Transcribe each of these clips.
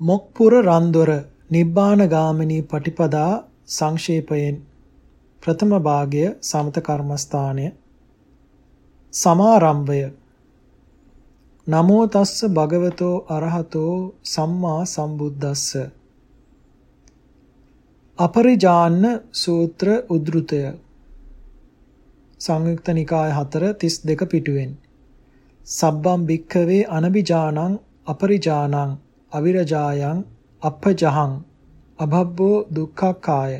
මොක්පුර රන්දොර නිබ්බාන ගාමිනී පටිපදා සංක්ෂේපයෙන් ප්‍රථම භාගය සමත කර්මස්ථානය. සමාරම්භය. නමෝ තස්ස භගවතෝ අරහතෝ සම්මා සම්බුද්දස්ස. අපරිජාන්න සූත්‍ර උද්ෘතය. සංයුක්ත නිකාය 4 32 පිටුවෙන්. සබ්බම් භික්ඛවේ අනබිජානං අපරිජානං අවිරජායන් අපජහං අභබ්බෝ දුක්ඛක්ඛාය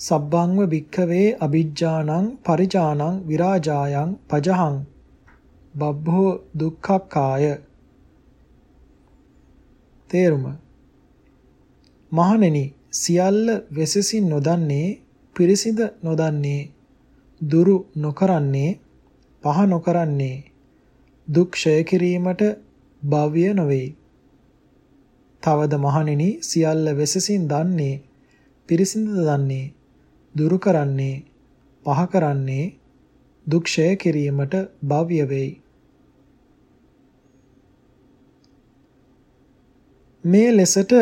සබ්බංව භික්ඛවේ අ비ජ්ජානං පරිජානං විරාජායන් පජහං බබ්බෝ දුක්ඛක්ඛාය තේරුම මහණෙනි සියල්ල වෙසසින් නොදන්නේ පිරිසිඳ නොදන්නේ දුරු නොකරන්නේ පහ නොකරන්නේ දුක් ක්ෂය කිරීමට භව්‍ය නොවේ. තවද මහණෙනි සියල්ල වෙසසින් දන්නේ පිරිසිඳ දන්නේ දුරු කරන්නේ පහ කරන්නේ දුක් ක්ෂය කිරීමට භව්‍ය වෙයි. මේ ලෙසට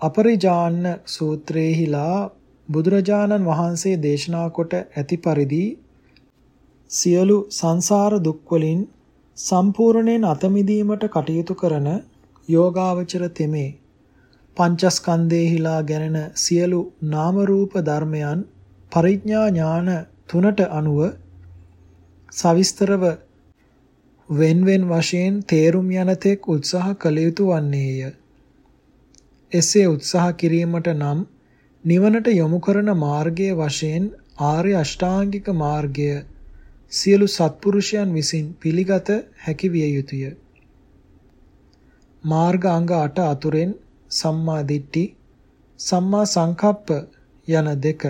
අපරිජාන්න සූත්‍රයේහිලා බුදුරජාණන් වහන්සේ දේශනා කොට ඇති පරිදි සියලු සංසාර දුක් වලින් සම්පූර්ණයෙන් අත මිදීමට කටයුතු කරන යෝගාවචර තෙමේ පංචස්කන්ධේහිලා ගැනෙන සියලු නාම රූප ධර්මයන් පරිඥා ඥාන තුනට අනුව සවිස්තරව වෙන්වෙන් වශයෙන් තේරුම් යනතෙක් උත්සාහ කළ යුතු වන්නේය. එසේ උත්සාහ කිරීමට නම් නිවනට යොමු කරන මාර්ගයේ වශයෙන් ආර්ය අෂ්ටාංගික මාර්ගය සියලු සත්පුරුෂයන් විසින් පිළිගත හැකි විය යුතුය. මාර්ග අංග 8 අතුරෙන් සම්මා දිට්ඨි, සම්මා සංකප්ප යන දෙක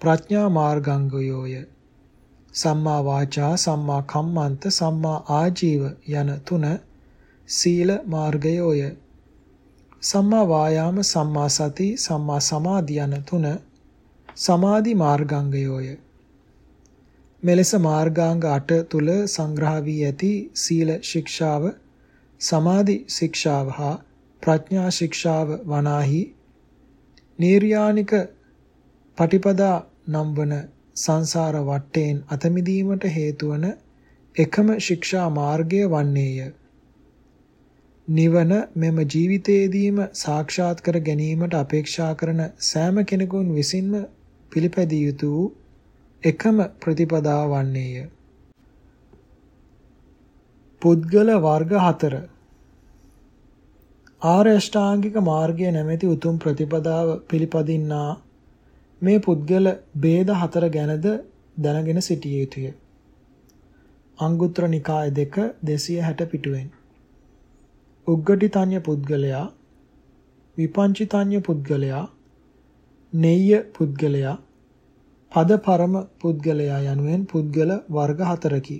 ප්‍රඥා මාර්ගාංගයෝය. සම්මා වාචා, සම්මා කම්මන්ත, සම්මා ආජීව යන තුන සීල මාර්ගයෝය. සම්මා වායාම, සම්මා සති, සම්මා සමාධි යන තුන සමාධි මාර්ගාංගයෝය. මෙලෙස මාර්ගාංග 8 තුල සංග්‍රහ වී ඇති සීල ශික්ෂාව සමාධි ශික්ෂාව හා ප්‍රඥා ශික්ෂාව වනාහි නීර්යානික පටිපදා නම් වන සංසාර වටයෙන් අත මිදීමට හේතු වන එකම ශික්ෂා මාර්ගය වන්නේය. නිවන මෙම ජීවිතයේදීම සාක්ෂාත් කර ගැනීමට අපේක්ෂා කරන සෑම කෙනෙකුන් විසින්ම පිළිපැදිය යුතු එකම ප්‍රතිපදාව වන්නේය. පුද්ගල වර්ග 4 ආර්ය අෂ්ටාංගික මාර්ගය නැමැති උතුම් ප්‍රතිපදාව පිළිපදින්නා මේ පුද්ගල ભેද හතර ගැනද දැනගෙන සිටිය යුතුය. අංගුත්තර නිකාය 2 260 පිටුවෙන්. උග්ගටිතඤ්ඤ පුද්ගලයා විපංචිතඤ්ඤ පුද්ගලයා නෙය්‍ය පුද්ගලයා පද පරම පුද්ගලයා යනුවෙන් පුද්ගල වර්ග හතරකි.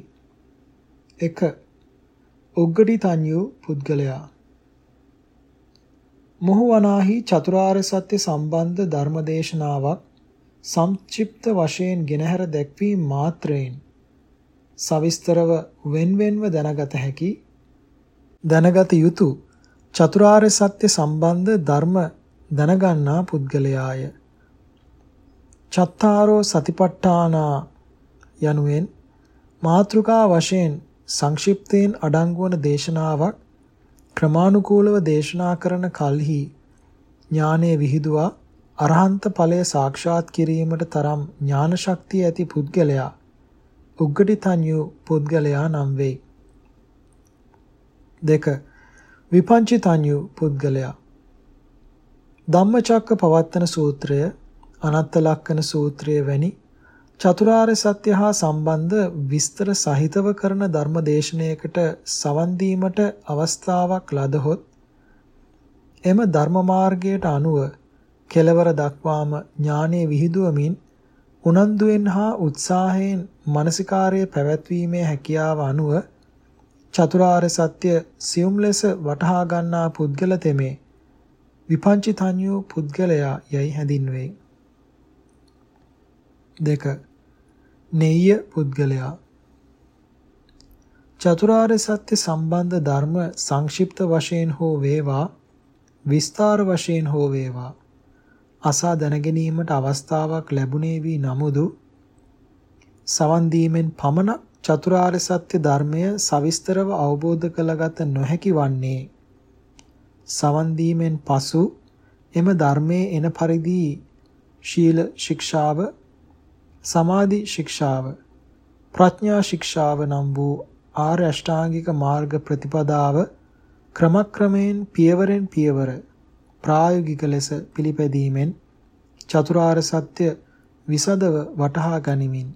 1. උග්ගටි තඤ්ඤු පුද්ගලයා මොහු වනාහි චතුරාර්ය සත්‍ය සම්බන්ධ ධර්මදේශනාවක් සංක්ෂිප්ත වශයෙන් ගෙනහැර දැක්වීම මාත්‍රයෙන් සවිස්තරව වෙන්වෙන්ව දැනගත හැකි දැනගත යුතු චතුරාර්ය සත්‍ය සම්බන්ධ ධර්ම දැනගන්නා පුද්ගලයාය. චත්තාරෝ සතිපට්ඨානා යනුවෙන් මාතෘකා වශයෙන් සංක්ෂිප්තයෙන් අඩංගු වන දේශනාවක් ක්‍රමානුකූලව දේශනා කරන කල්හි ඥානයේ විහිදුවා අරහන්ත ඵලය සාක්ෂාත් කිරීමට තරම් ඥාන ශක්තිය ඇති පුද්ගලයා උග්ගටිතඤ්ඤු පුද්ගලයා නම් වෙයි. දෙක විපංචිතඤ්ඤු පුද්ගලයා ධම්මචක්ක පවත්තන සූත්‍රය අනත්ත ලක්කන සූත්‍රය වැනි චතුරාර්ය සත්‍ය හා සම්බන්ධ විස්තර සහිතව කරන ධර්ම දේශනාවකට සවන් දීමට අවස්ථාවක් ලදහොත් එම ධර්ම මාර්ගයට අනුව කෙලවර දක්වාම ඥානයේ විහිදුවමින් උනන්දුවෙන් හා උත්සාහයෙන් මානසිකාර්යය පැවැත්වීමේ හැකියාව අනුව චතුරාර්ය සත්‍ය සියුම් ලෙස වටහා ගන්නා පුද්ගල තෙමේ විපංචිතඤ්ඤෝ පුද්ගලයා යයි හැඳින්වේ. දෙක. නෙය්‍ය පුද්ගලයා. චතුරාර්ය සත්‍ය සම්බන්ධ ධර්ම සංක්ෂිප්ත වශයෙන් හෝ වේවා විස්තර වශයෙන් හෝ වේවා. අසා දැනගැනීමට අවස්ථාවක් ලැබුණේ වී නමුදු සවන් දීමෙන් පමණක් චතුරාර්ය සත්‍ය ධර්මය සවිස්තරව අවබෝධ කරගත නොහැකි වන්නේ. සවන් දීමෙන් පසු එම ධර්මයේ එන පරිදි ශීල ශික්ෂාව සමාධි ශික්ෂාව ප්‍රඥා ශික්ෂාව නම් වූ ආර්ය අෂ්ටාංගික මාර්ග ප්‍රතිපදාව ක්‍රමක්‍රමයෙන් පියවරෙන් පියවර ප්‍රායෝගික ලෙස පිළිපැදීමෙන් චතුරාර්ය සත්‍ය විසදව වටහා ගනිමින්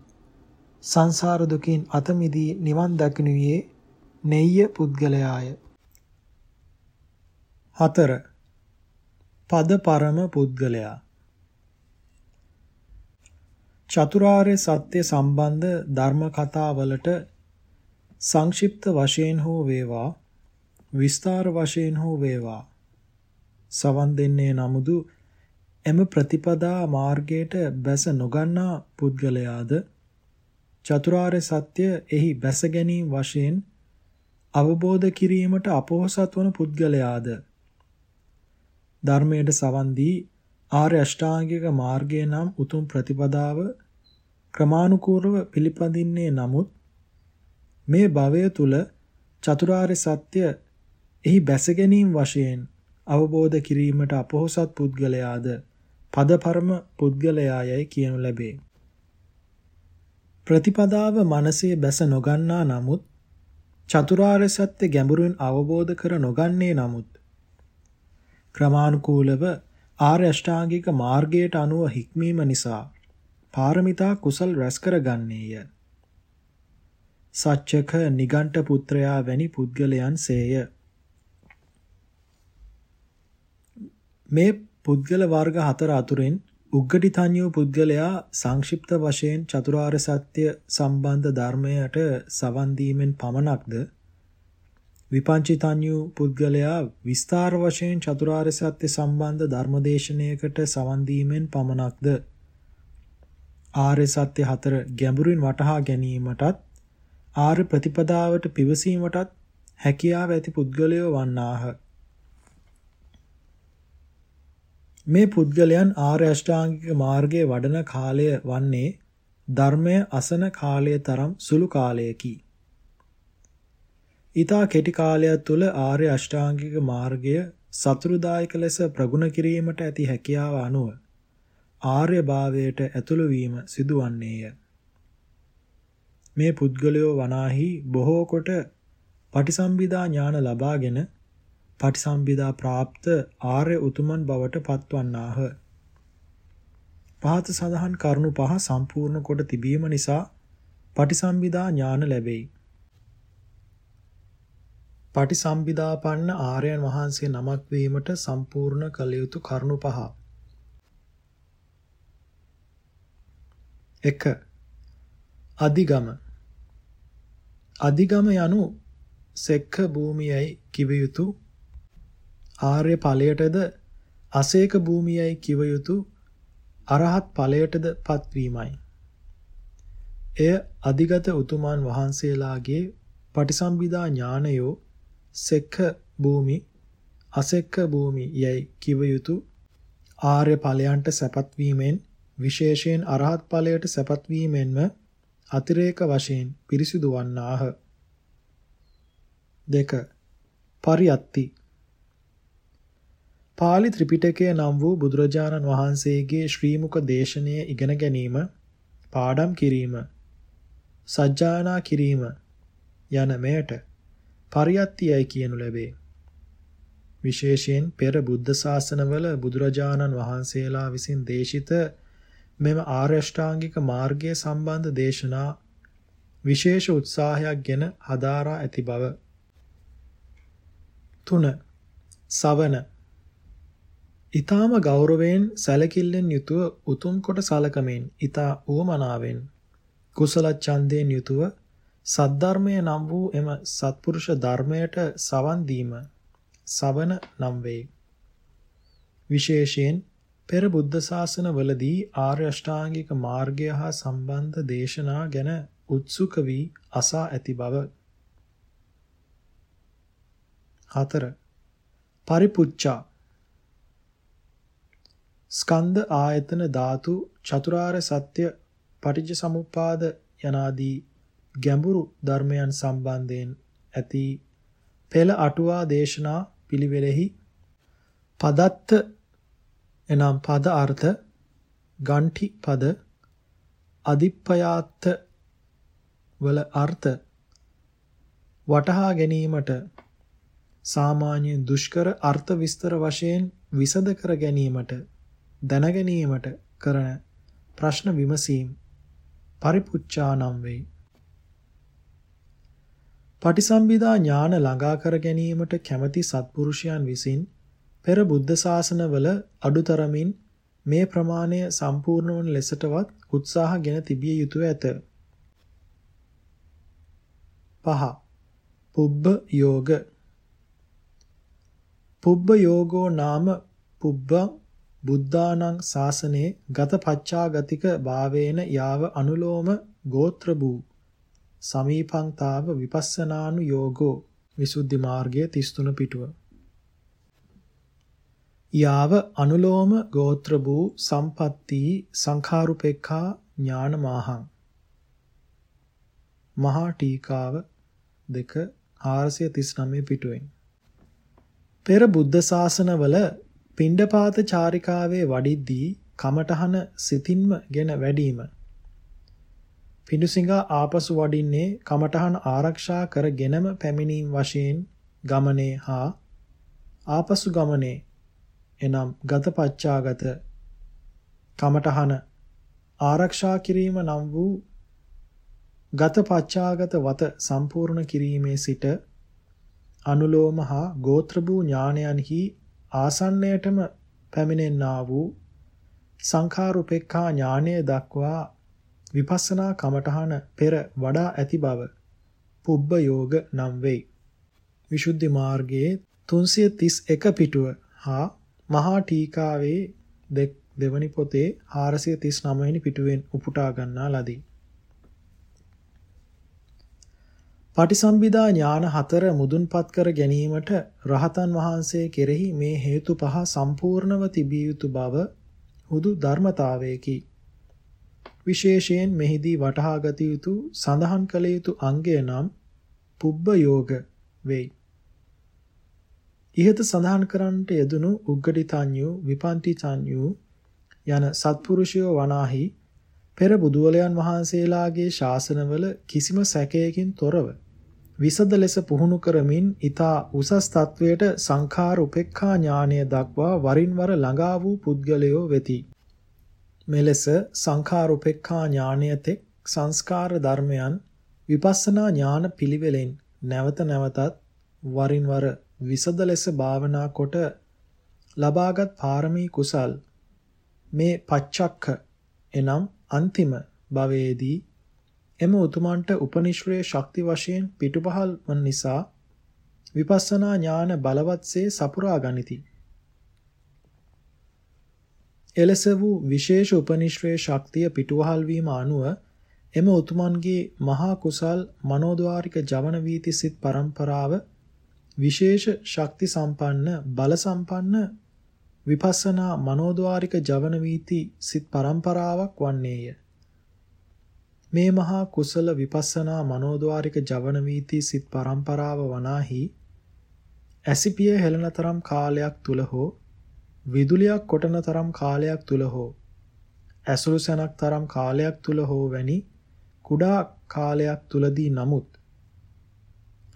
සංසාර දුකින් අත මිදී නිවන් දකිනුයේ නෙය්‍ය පුද්ගලයාය. 4. පද පරම පුද්ගලයා චතුරාර්ය සත්‍ය සම්බන්ධ ධර්ම කතාවලට සංක්ෂිප්ත වශයෙන් හෝ වේවා විස්තර වශයෙන් හෝ වේවා. සවන් දෙන්නේ නමුදු එම ප්‍රතිපදා මාර්ගයට බැස නොගන්නා පුද්ගලයාද චතුරාර්ය සත්‍ය එහි බැස ගැනීම වශයෙන් අවබෝධ කිරීමට අපොහසත් වන පුද්ගලයාද? ධර්මයට සවන් දී ආර්ය අෂ්ටාංගික මාර්ගය නම් උතුම් ප්‍රතිපදාව ක්‍රමානුකූලව පිළිපදින්නේ නමුත් මේ භවය තුල චතුරාර්ය සත්‍ය එහි බැස ගැනීම වශයෙන් අවබෝධ කිරීමට අපොහසත් පුද්ගලයාද පදපරම පුද්ගලයායයි කියනු ලැබේ. ප්‍රතිපදාව මනසේ බැස නොගන්නා නමුත් චතුරාර්ය සත්‍ය ගැඹුරින් අවබෝධ කර නොගන්නේ නමුත් ක්‍රමානුකූලව ආර්ය අෂ්ටාංගික මාර්ගයට අනුව හික්මීම නිසා පාරමිතා කුසල් රැස් කරගන්නේය. සච්චක නිගණ්ඨ පුත්‍රයා වැනි පුද්ගලයන් සේය. මේ පුද්ගල වර්ග හතර අතුරින් උග්ගටිතඤ්ඤෝ පුද්ගලයා සංක්ෂිප්ත වශයෙන් චතුරාර්ය සත්‍ය සම්බන්ධ ධර්මයට සවන් දීමෙන් පමණක්ද විපංචිතඤ්ඤු පුද්ගලයා විස්තර වශයෙන් චතුරාර්ය සත්‍ය සම්බන්ධ ධර්මදේශනයකට සවන් දීමෙන් පමණක්ද? ආර්ය සත්‍ය හතර ගැඹුරින් වටහා ගැනීමටත් ආර්ය ප්‍රතිපදාවට පිවිසීමටත් හැකියාව ඇති පුද්ගලයෝ වන්නාහ. මේ පුද්ගලයන් ආර්ය අෂ්ටාංගික මාර්ගයේ වඩන කාලය වන්නේ ධර්මය අසන කාලය තරම් සුළු කාලයකි. ඊතා කෙටි කාලයක් තුළ ආර්ය අෂ්ටාංගික මාර්ගය සතුරුදායක ලෙස ප්‍රගුණ කිරීමට ඇති හැකියාව අනුව ආර්ය භාවයට ඇතුළු වීම සිදුවන්නේය. මේ පුද්ගලයෝ වනාහි බොහෝ කොට පටිසම්භිදා ඥාන ලබාගෙන පටිසම්භිදා પ્રાપ્ત ආර්ය උතුමන් බවට පත්වන්නාහ. පහත සඳහන් කරුණු පහ සම්පූර්ණ කොට තිබීම නිසා පටිසම්භිදා ඥාන ලැබෙයි. පටිසම්භිදාපන්න ආර්යයන් වහන්සේ නමක් වීමට සම්පූර්ණ කළ යුතු කරුණු පහ. 1. අධිගම අධිගම යනු සෙක්ඛ භූමියයි කිව යුතු ආර්ය ඵලයටද අසේක භූමියයි කිව යුතු අරහත් ඵලයටද පත්වීමයි. එය අධිගත උතුමන් වහන්සේලාගේ පටිසම්භිදා ඥානයෝ සෙක්ඛ භූමි අසෙක්ඛ භූමි යයි කිව යුතු ආර්ය ඵලයන්ට සැපත් වීමෙන් විශේෂයෙන් අරහත් ඵලයට සැපත් වීමෙන්ම අතිරේක වශයෙන් පිරිසිදු වන්නාහ. දෙක පරියත්ති පාලි ත්‍රිපිටකය නම් වූ බුදුරජාණන් වහන්සේගේ ශ්‍රීමුක දේශනය ඉගෙන ගැනීම පාඩම් කිරීම සජ්ජායනා කිරීම යන මෙයට පරියත්තියයි කියනු ලැබේ. විශේෂයෙන් පෙර බුද්ධ ශාසනවල බුදුරජාණන් වහන්සේලා විසින් දේශිත මෙම ආර්ය අෂ්ටාංගික මාර්ගය සම්බන්ධ දේශනා විශේෂ උත්සාහයක් ගෙන හදාරා ඇති බව. 3. සවන ඊ타ම ගෞරවයෙන් සැලකිල්ලෙන් යුතුව උතුම් කොට සලකමින් ඊතා උවමනාවෙන් කුසල ඡන්දයෙන් යුතුව සද්ධර්මය නම් වූ එම සත්පුරුෂ ධර්මයට සවන් දීම සවන නම් වේ. විශේෂයෙන් පෙර බුද්ධ ශාසනවලදී ආර්ය අෂ්ටාංගික මාර්ගය හා සම්බන්ධ දේශනා ගැන උත්සුක වී අසා ඇති බව. 4 පරිපුච්ඡා. ස්කන්ධ ආයතන ධාතු චතුරාර්ය සත්‍ය පටිච්ච සමුප්පාද යනාදී ගැඹුරු ධර්මයන් සම්බන්ධයෙන් ඇති පෙළ අටුවා දේශනා පිළිවෙලෙහි පදත්ත එනම් පද අර්ථ ගණ්ඨි පද අදිප්පයාත්ත වල අර්ථ වටහා ගැනීමට සාමාන්‍ය දුෂ්කර අර්ථ විස්තර වශයෙන් විසද කර ගැනීමට දැන ගැනීමට කරන ප්‍රශ්න විමසීම් පරිපුච්ඡා නම් වෙයි. පටිසම්භිදා ඥාන ළඟා කර ගැනීමට කැමැති සත්පුරුෂයන් විසින් පෙර බුද්ධ ශාසනවල අඩුතරමින් මේ ප්‍රමාණය සම්පූර්ණ වන ලෙසටවත් උත්සාහගෙන තිබිය යුතුය ඇත. පහ පුබ්බ යෝග පුබ්බ යෝගෝ නාම පුබ්බ බුද්ධානං ශාසනේ ගත පච්චාගතික භාවේන යාව අනුලෝම ගෝත්‍ර වූ සමීපංතාව විපස්සනානු යෝගෝ විසුද්ධි මාර්ගයේ 33 පිටුව. යාව අනුලෝම ගෝත්‍ර වූ සම්පatti සංඛාරුපේක්ඛා ඥානමාහං. මහා ටීකාව 2 439 පිටුවෙන්. පෙර බුද්ධ ශාසනවල පිණ්ඩපාත චාරිකාවේ වඩිද්දී කමඨහන සිතින්ම ගෙන වැඩිම පිඬුසිඟා ආපසු වඩින්නේ කමඨහන ආරක්ෂා කරගෙනම පැමිණීම් වශයෙන් ගමනේ හා ආපසු ගමනේ. එනම් ගතපච්චාගත කමඨහන ආරක්ෂා කිරීම නම් වූ ගතපච්චාගත වත සම්පූර්ණ කිරීමේ සිට අනුලෝම හා ගෝත්‍ර වූ ඥානයන්හි ආසන්නයටම පැමිණෙන්නා වූ සංඛාරුපේක්ඛා ඥානය දක්වා විපස්සනා කමඨහන පෙර වඩා ඇති බව පුබ්බ යෝග නම් වෙයි. විසුද්ධි මාර්ගයේ 331 පිටුව හා මහා ටීකාවේ දෙවනි පොතේ 439 වෙනි පිටුවෙන් උපුටා ගන්නා ලදී. පටිසම්භිදා ඥාන හතර මුදුන්පත් කර ගැනීමට රහතන් වහන්සේ කෙරෙහි මේ හේතු පහ සම්පූර්ණව තිබිය යුතු බව හුදු ධර්මතාවයකි. විශේෂයෙන් මෙහිදී වටහාගත යුතු සඳහන් කළ යුතු අංගය නම් පුබ්බ යෝග වෙයි. ඉහත සඳහන් කරන්නට යෙදුණු උග්ගටිතඤ්ඤු විපන්තිතඤ්ඤු යන සත්පුරුෂයෝ වනාහි පෙර බුදුවලයන් වහන්සේලාගේ ශාසනවල කිසිම සැකයකින් තොරව විසද ලෙස පුහුණු කරමින් ඊතා උසස් තත්වයට සංඛාර උපේක්ඛා ඥානය දක්වා වරින් වර ළඟා වූ පුද්ගලයෝ වෙති. මෙලෙස සංඛාර උපේක්ඛා ඥානය තෙක් සංස්කාර ධර්මයන් විපස්සනා ඥාන පිළිවෙලෙන් නැවත නැවතත් වරින් වර විසද ලෙස භාවනා කොට ලබාගත් පාරමී කුසල් මේ පච්චක්ඛ එනම් අන්තිම භවයේදී එම උතුමන්ට උපනිශ්‍රේ ශක්ති වශයෙන් පිටුපහල් වන නිසා විපස්සනා ඥාන බලවත්සේ සපුරා ගනිති. එලෙස වූ විශේෂ උපනිශ්‍රේ ශක්තිය පිටුවහල් වීම අනුව එම උතුමන්ගේ මහා කුසල් මනෝද්වාරික ජවන වීති සිත් පරම්පරාව විශේෂ ශක්ති සම්පන්න බල සම්පන්න විපස්සනා මනෝද්වාරික ජවන වීති සිත් පරම්පරාවක් වන්නේය. මේ මහා කුසල විපස්සනා මනෝද්වාරික ජවන වීති සිත් පරම්පරාව වනාහි ඇසිපිය හෙළන තරම් කාලයක් තුල හෝ විදුලියක් කොටන තරම් කාලයක් තුල හෝ ඇසුරු සැනක් තරම් කාලයක් තුල හෝ වැනි කුඩා කාලයක් තුලදී නමුත්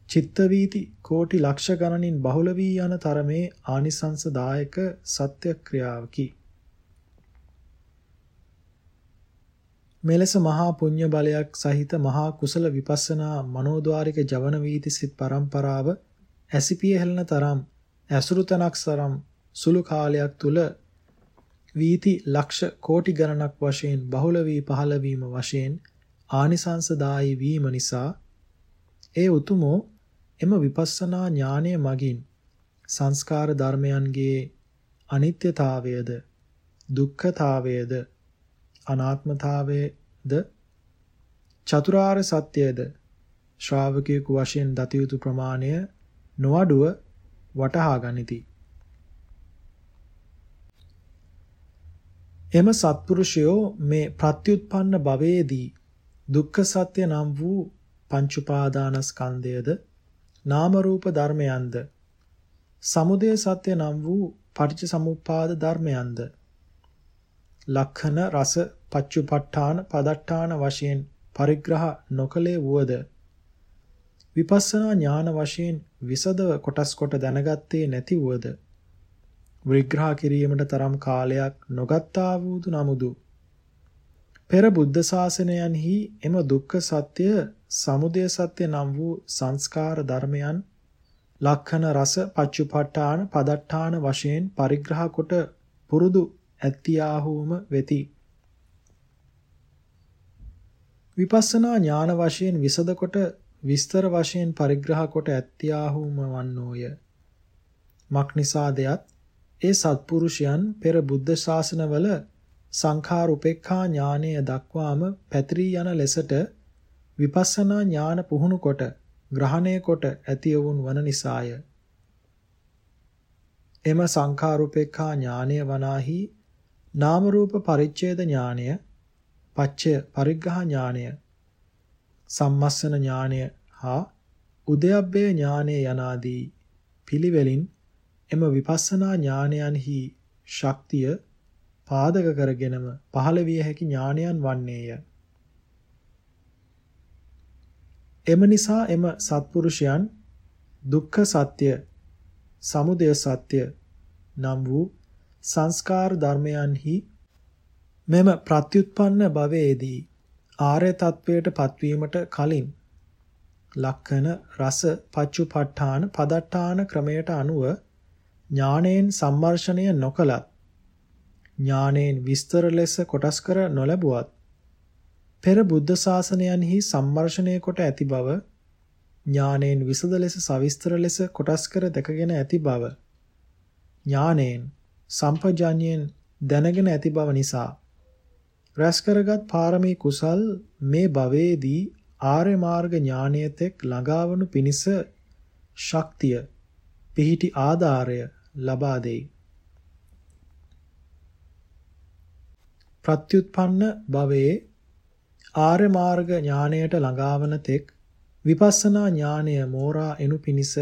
චිත්ත වීති කෝටි ලක්ෂ ගණනින් බහුල වී යන තරමේ ආනිසංසදායක සත්‍ය ක්‍රියාවකි මෙලෙස මහා පුණ්‍ය බලයක් සහිත මහා කුසල විපස්සනා මනෝද්වාරික ජවන වීති සිත් පරම්පරාව ඇසිපිය හෙළන තරම් ඇසුරු තනක් සරම් සුළු කාලයක් තුල වීති ලක්ෂ කෝටි ගණනක් වශයෙන් බහුල වී පහළ වීම වශයෙන් ආනිසංසදායී වීම නිසා ඒ උතුමෝ එම විපස්සනා ඥානය මගින් සංස්කාර ධර්මයන්ගේ අනිත්‍යතාවයද දුක්ඛතාවයද අනාත්මතාවයේද චතුරාර්ය සත්‍යයේද ශ්‍රාවකයෙකු වශයෙන් දත යුතු ප්‍රමාණය නොඅඩුව වටහා ගනිති. එම සත්පුරුෂයෝ මේ ප්‍රත්‍යুৎපන්න භවයේදී දුක්ඛ සත්‍ය නම් වූ පංච උපාදානස්කන්ධයද නාම රූප ධර්මයන්ද සමුදය සත්‍ය නම් වූ පටිච්ච සමුප්පාද ධර්මයන්ද ලක්ෂණ රස පච්චුපට්ඨාන පදට්ඨාන වශයෙන් පරිග්‍රහ නොකලේ වුවද විපස්සනා ඥාන වශයෙන් විසදව කොටස් කොට දැනගත්තේ නැති වුවද විග්‍රහ කිරීමට තරම් කාලයක් නොගත්තා වූදු නමුදු. පෙර බුද්ධ ශාසනයන්හි එම දුක්ඛ සත්‍ය සමුදය සත්‍ය නම් වූ සංස්කාර ධර්මයන් ලක්ෂණ රස පච්චුපට්ඨාන පදට්ඨාන වශයෙන් පරිග්‍රහ කොට පුරුදු ඇත්තියාහුම වෙති. විපස්සනා ඥාන වශයෙන් විසද කොට විස්තර වශයෙන් පරිග්‍රහ කොට ඇත්තියාහුම වන්නෝය. මක්නිසාදයක් ඒ සත්පුරුෂයන් පෙර බුද්ධ ශාසනවල සංඛාර උපේක්ඛා ඥානය දක්වාම පැතිරී යන ලෙසට විපස්සනා ඥාන පුහුණු කොට ග්‍රහණය කොට ඇතිවුන් වන නිසාය. එම සංඛාරුපේක්ඛා ඥානය වනාහි නාම රූප පරිච්ඡේද ඥානය, පච්චය පරිග්‍රහ ඥානය, සම්මස්සන ඥානය හා උදයබ්බේ ඥානය යනාදී පිළිවෙලින් එම විපස්සනා ඥානයන්හි ශක්තිය පාදක කරගෙනම පහළ විය හැකි ඥානයන් වන්නේය. එම නිසා එම සත්පුරුෂයන් දුක්ඛ සත්‍ය, සමුදය සත්‍ය නම් වූ සංස්කාර ධර්මයන්හි මෙම ප්‍රත්‍යুৎපන්න භවයේදී ආර්ය තත්වයට පත්වීමට කලින් ලක්ෂණ රස පච්චුපට්ඨාන පදට්ඨාන ක්‍රමයට අනුව ඥාණයෙන් සම්මර්ෂණය නොකලත් ඥාණයෙන් විස්තර ලෙස කොටස් කර නොලැබුවත් පෙර බුද්ධ ශාසනයන්හි සම්මර්ෂණය කොට ඇති බව ඥාණයෙන් විසද ලෙස සවිස්තර ලෙස කොටස් කර දැකගෙන ඇති බව ඥාණයෙන් සම්පජාඤ්ඤයෙන් දැනගෙන ඇති බව නිසා රැස් කරගත් පාරමී කුසල් මේ භවයේදී ආර්ය මාර්ග ඥානයතෙක් ළඟාවනු පිණිස ශක්තිය පිහිටි ආධාරය ලබා දෙයි. ප්‍රත්‍යুৎපන්න භවයේ ආර්ය මාර්ග ඥානයට ළඟාවන තෙක් විපස්සනා ඥානය මෝරා එනු පිණිස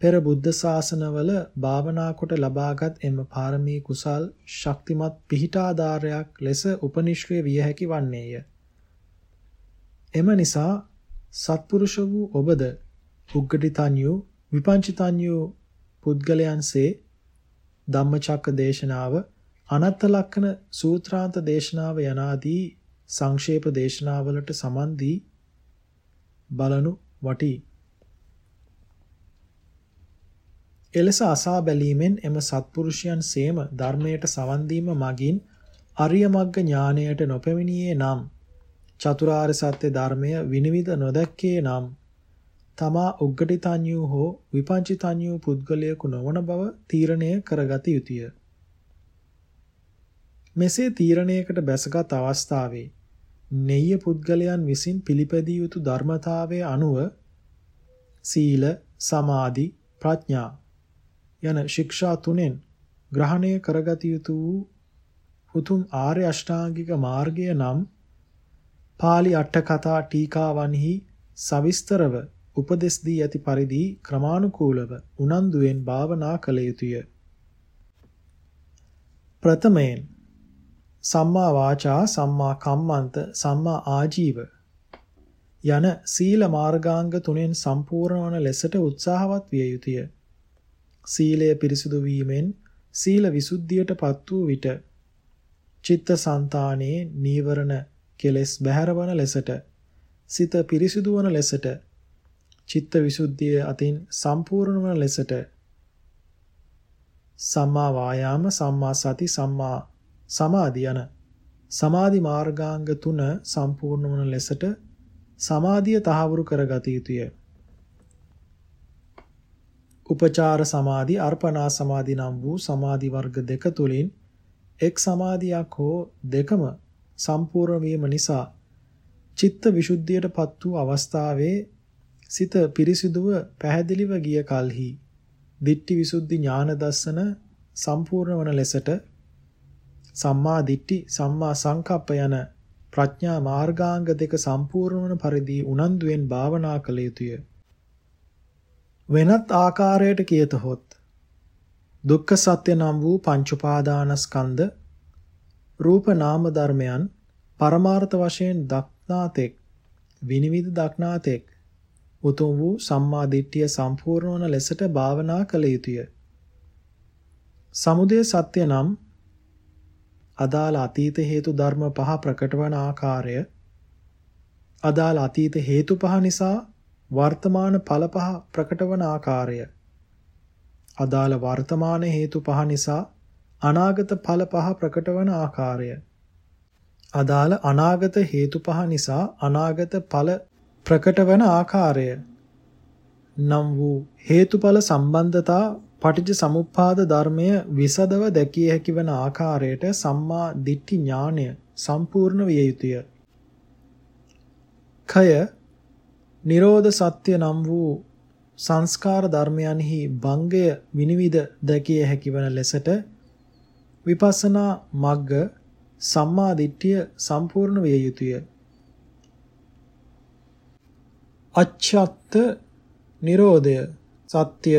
පෙර බුද්ධ ශාසනවල භාවනා කොට ලබාගත් එම පාරමී කුසල් ශක්තිමත් පිහිටාධාරයක් ලෙස උපනිශ්‍රේ විය හැකි වන්නේය. එම නිසා සත්පුරුෂ වූ ඔබද උග්ගටිතඤ්ඤු විපංචිතඤ්ඤු පුද්ගලයන්සේ ධම්මචක්ක දේශනාව අනත්ත ලක්ෂණ සූත්‍රාන්ත දේශනාව යනාදී සංක්ෂේප දේශනාවලට සමන් දී බලනු වටී. එලෙස අසා බැලීමෙන් එම සත්පුරුෂයන් සේම ධර්මයට සවන් දීම මගින් අරිය මග්ග ඥානයට නොපැමිණියේ නම් චතුරාර්ය සත්‍ය ධර්මය විනිවිද නොදැක්කේ නම් තමා උග්ගටිතඤ්ඤු හෝ විපංචිතඤ්ඤු පුද්ගලයෙකු නොවන බව තීරණය කරගත යුතුය. මෙසේ තීරණයකට බැසගත් අවස්ථාවේ නෙය්‍ය පුද්ගලයන් විසින් පිළිපැදිය යුතු ධර්මතාවයේ අනුව සීල, සමාධි, ප්‍රඥා යන ශික්ෂා තුනෙන් ග්‍රහණය කරගත යුතු උතුම් ආර්ය අෂ්ටාංගික මාර්ගය නම් pāli අට කතා ටීකාවන්හි සවිස්තරව උපදෙස් දී ඇති පරිදි ක්‍රමානුකූලව උනන්දුවෙන් භාවනා කළ යුතුය. ප්‍රථමයෙන් සම්මා වාචා සම්මා කම්මන්ත සම්මා ආජීව යන සීල මාර්ගාංග තුනෙන් සම්පූර්ණ වන ලෙසට උත්සාහවත් විය යුතුය. සීලය පිරිසුදු වීමෙන් සීල විසුද්ධියටපත් වූ විට චිත්ත સંතානයේ නීවරණ කෙලෙස් බැහැරවන ලෙසට සිත පිරිසුදු වන ලෙසට චිත්ත විසුද්ධිය අතින් සම්පූර්ණ වන ලෙසට සම්මා වායාම සම්මා සති සම්මා සමාධි යන සමාධි මාර්ගාංග තුන සම්පූර්ණ වන ලෙසට සමාධිය තහවුරු කරගත යුතුය. උපචාර සමාධි අර්පණා සමාධි නම් වූ සමාධි වර්ග දෙක තුලින් එක් සමාධියක් හෝ දෙකම සම්පූර්ණ වීම නිසා චිත්ත විසුද්ධියටපත් වූ අවස්ථාවේ සිත පිරිසිදුව පැහැදිලිව ගිය කලෙහි දිට්ඨි විසුද්ධි ඥාන දස්සන සම්පූර්ණ වන ලෙසට සම්මා දිට්ඨි සම්මා සංකප්ප යන ප්‍රඥා මාර්ගාංග දෙක සම්පූර්ණ වන පරිදි උනන්දුවෙන් භාවනා කළ යුතුය. වෙනත් ආකාරයට කියතහොත් දුක්ඛ සත්‍ය නම් වූ පංච උපාදානස්කන්ධ රූප නාම ධර්මයන් පරමාර්ථ වශයෙන් දක්නාතෙක් විනිවිද දක්නාතෙක් උතුම් වූ සම්මා දිට්ඨිය සම්පූර්ණ වන ලෙසට භාවනා කළ යුතුය. සමුදය සත්‍ය නම් අදාළ අතීත හේතු ධර්ම පහ ප්‍රකට වන ආකාරය අදාළ අතීත හේතු පහ නිසා වර්තමාන ඵල පහ ප්‍රකට වන ආකාරය අදාළ වර්තමාන හේතු පහ නිසා අනාගත ඵල පහ ප්‍රකට වන ආකාරය අදාළ අනාගත හේතු පහ නිසා අනාගත ඵල ප්‍රකට වන ආකාරය නම් වූ හේතුඵල සම්බන්ධතා පටිච්ච සමුප්පාද ධර්මය විසදව දැකිය හැකි වන ආකාරයට සම්මා දිට්ඨි ඥානය සම්පූර්ණ විය යුතුය. කය නිරෝධ සත්‍ය නම් වූ සංස්කාර ධර්මයන්හි භංගය විනිවිද දැකිය හැකි වන ලෙසට විපස්සනා මග්ග සම්මා දිට්ඨිය සම්පූර්ණ විය යුතුය. අච්ඡත්ත නිරෝධය සත්‍ය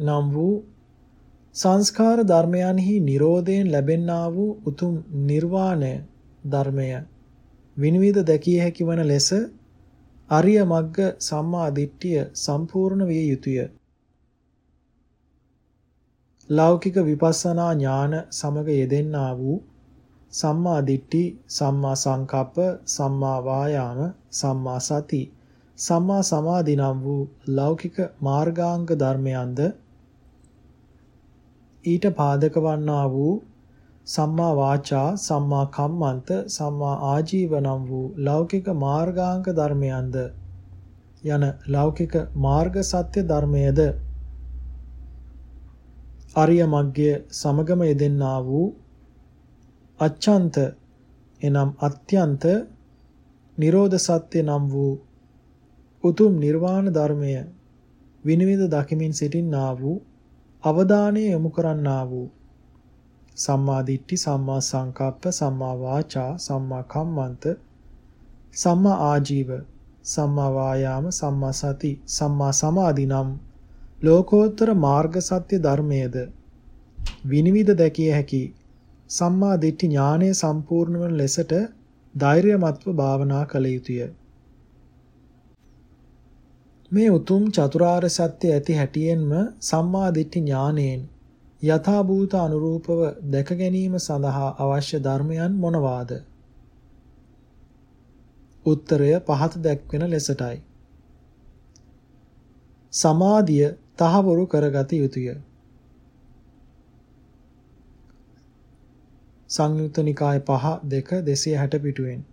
නම් වූ සංස්කාර ධර්මයන්හි නිරෝධයෙන් ලැබෙන්නා වූ උතුම් නිර්වාණය ධර්මය විනිවිද දැකිය හැකි වන ලෙස අරිය මග්ග සම්මා දිට්ඨිය සම්පූර්ණ විය යුතුය. ලෞකික විපස්සනා ඥාන සමග යෙදෙන්නා වූ සම්මා දිට්ඨි සම්මා සංකප්ප සම්මා වායාම සම්මා සති සම්මා සමාධි නම් වූ ලෞකික මාර්ගාංග ධර්මයන්ද ඊට පාදක වන්නා වූ සම්මා වාචා සම්මා කම්මන්ත සම්මා ආජීව නම් වූ ලෞකික මාර්ගාංග ධර්මයන්ද යන ලෞකික මාර්ග සත්‍ය ධර්මයේද අරිය මග්ගය සමගම යෙදෙන්නා වූ අච්ඡන්ත එනම් අත්‍යන්ත නිරෝධ සත්‍ය නම් වූ උතුම් නිර්වාණ ධර්මය විනිවිද දකිමින් සිටින්නා වූ අවධානය යොමු කරන්නා වූ සම්මා දිට්ඨි සම්මා සංකප්ප සම්මා වාචා සම්මා කම්මන්ත සම්මා ආජීව සම්මා වායාම සම්මා සති සම්මා සමාධි නම් ලෝකෝත්තර මාර්ග සත්‍ය ධර්මයේද විනිවිද දැකිය හැකි සම්මා දිට්ඨි ඥානය සම්පූර්ණ වන ලෙසට ධෛර්යමත්ව භාවනා කළ යුතුය. මේ උතුම් චතුරාර්ය සත්‍ය ඇති හැටියෙන්ම සම්මා දිට්ඨි ඥානයෙන් යථා භූත අනුරූපව දැක ගැනීම සඳහා අවශ්‍ය ධර්මයන් මොනවාද? උත්තරය පහත දැක්වෙන ලෙසටයි. සමාධිය තහවුරු කරගත යුතුය. සංයුත්ත නිකාය 5 2 260 පිටුවෙන්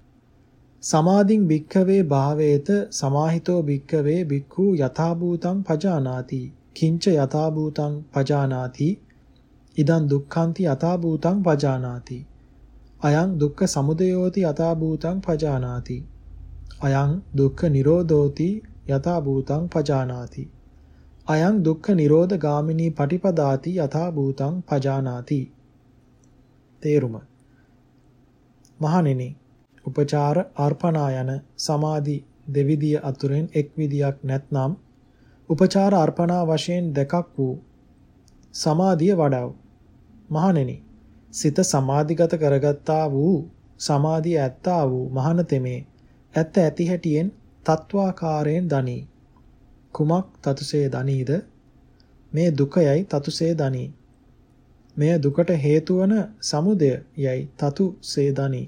සමාධින් භික්ඛවේ භාවේත සමාහිතෝ භික්ඛවේ භික්ඛු යථා භූතං පජානාති. කිංච යථා භූතං පජානාති. ඉදං දුක්ඛන්ති යථා භූතං පජානාති. අයං දුක්ඛ සමුදයෝති යථා භූතං පජානාති. අයං දුක්ඛ නිරෝධෝති යථා භූතං පජානාති. අයං දුක්ඛ නිරෝධ ගාමිනී පටිපදාති යථා භූතං පජානාති. තේරුම. මහණෙනි උපචාර අර්පණා යන සමාධි දෙවිදිය අතුරෙන් එක් විදියක් නැත්නම් උපචාර අර්පණා වශයෙන් දෙකක් වූ සමාධිය වඩව. මහණෙනි සිත සමාධිගත කරගත්තා වූ සමාධිය ඇත්තා වූ මහණ තෙමේ ඇත්ත ඇති හැටියෙන් තත්වාකාරයෙන් දනී. කුමක් තතුසේ දනීද? මේ දුකයයි තතුසේ දනී. මෙය දුකට හේතු වන සමුදය යයි තතුසේ දනී.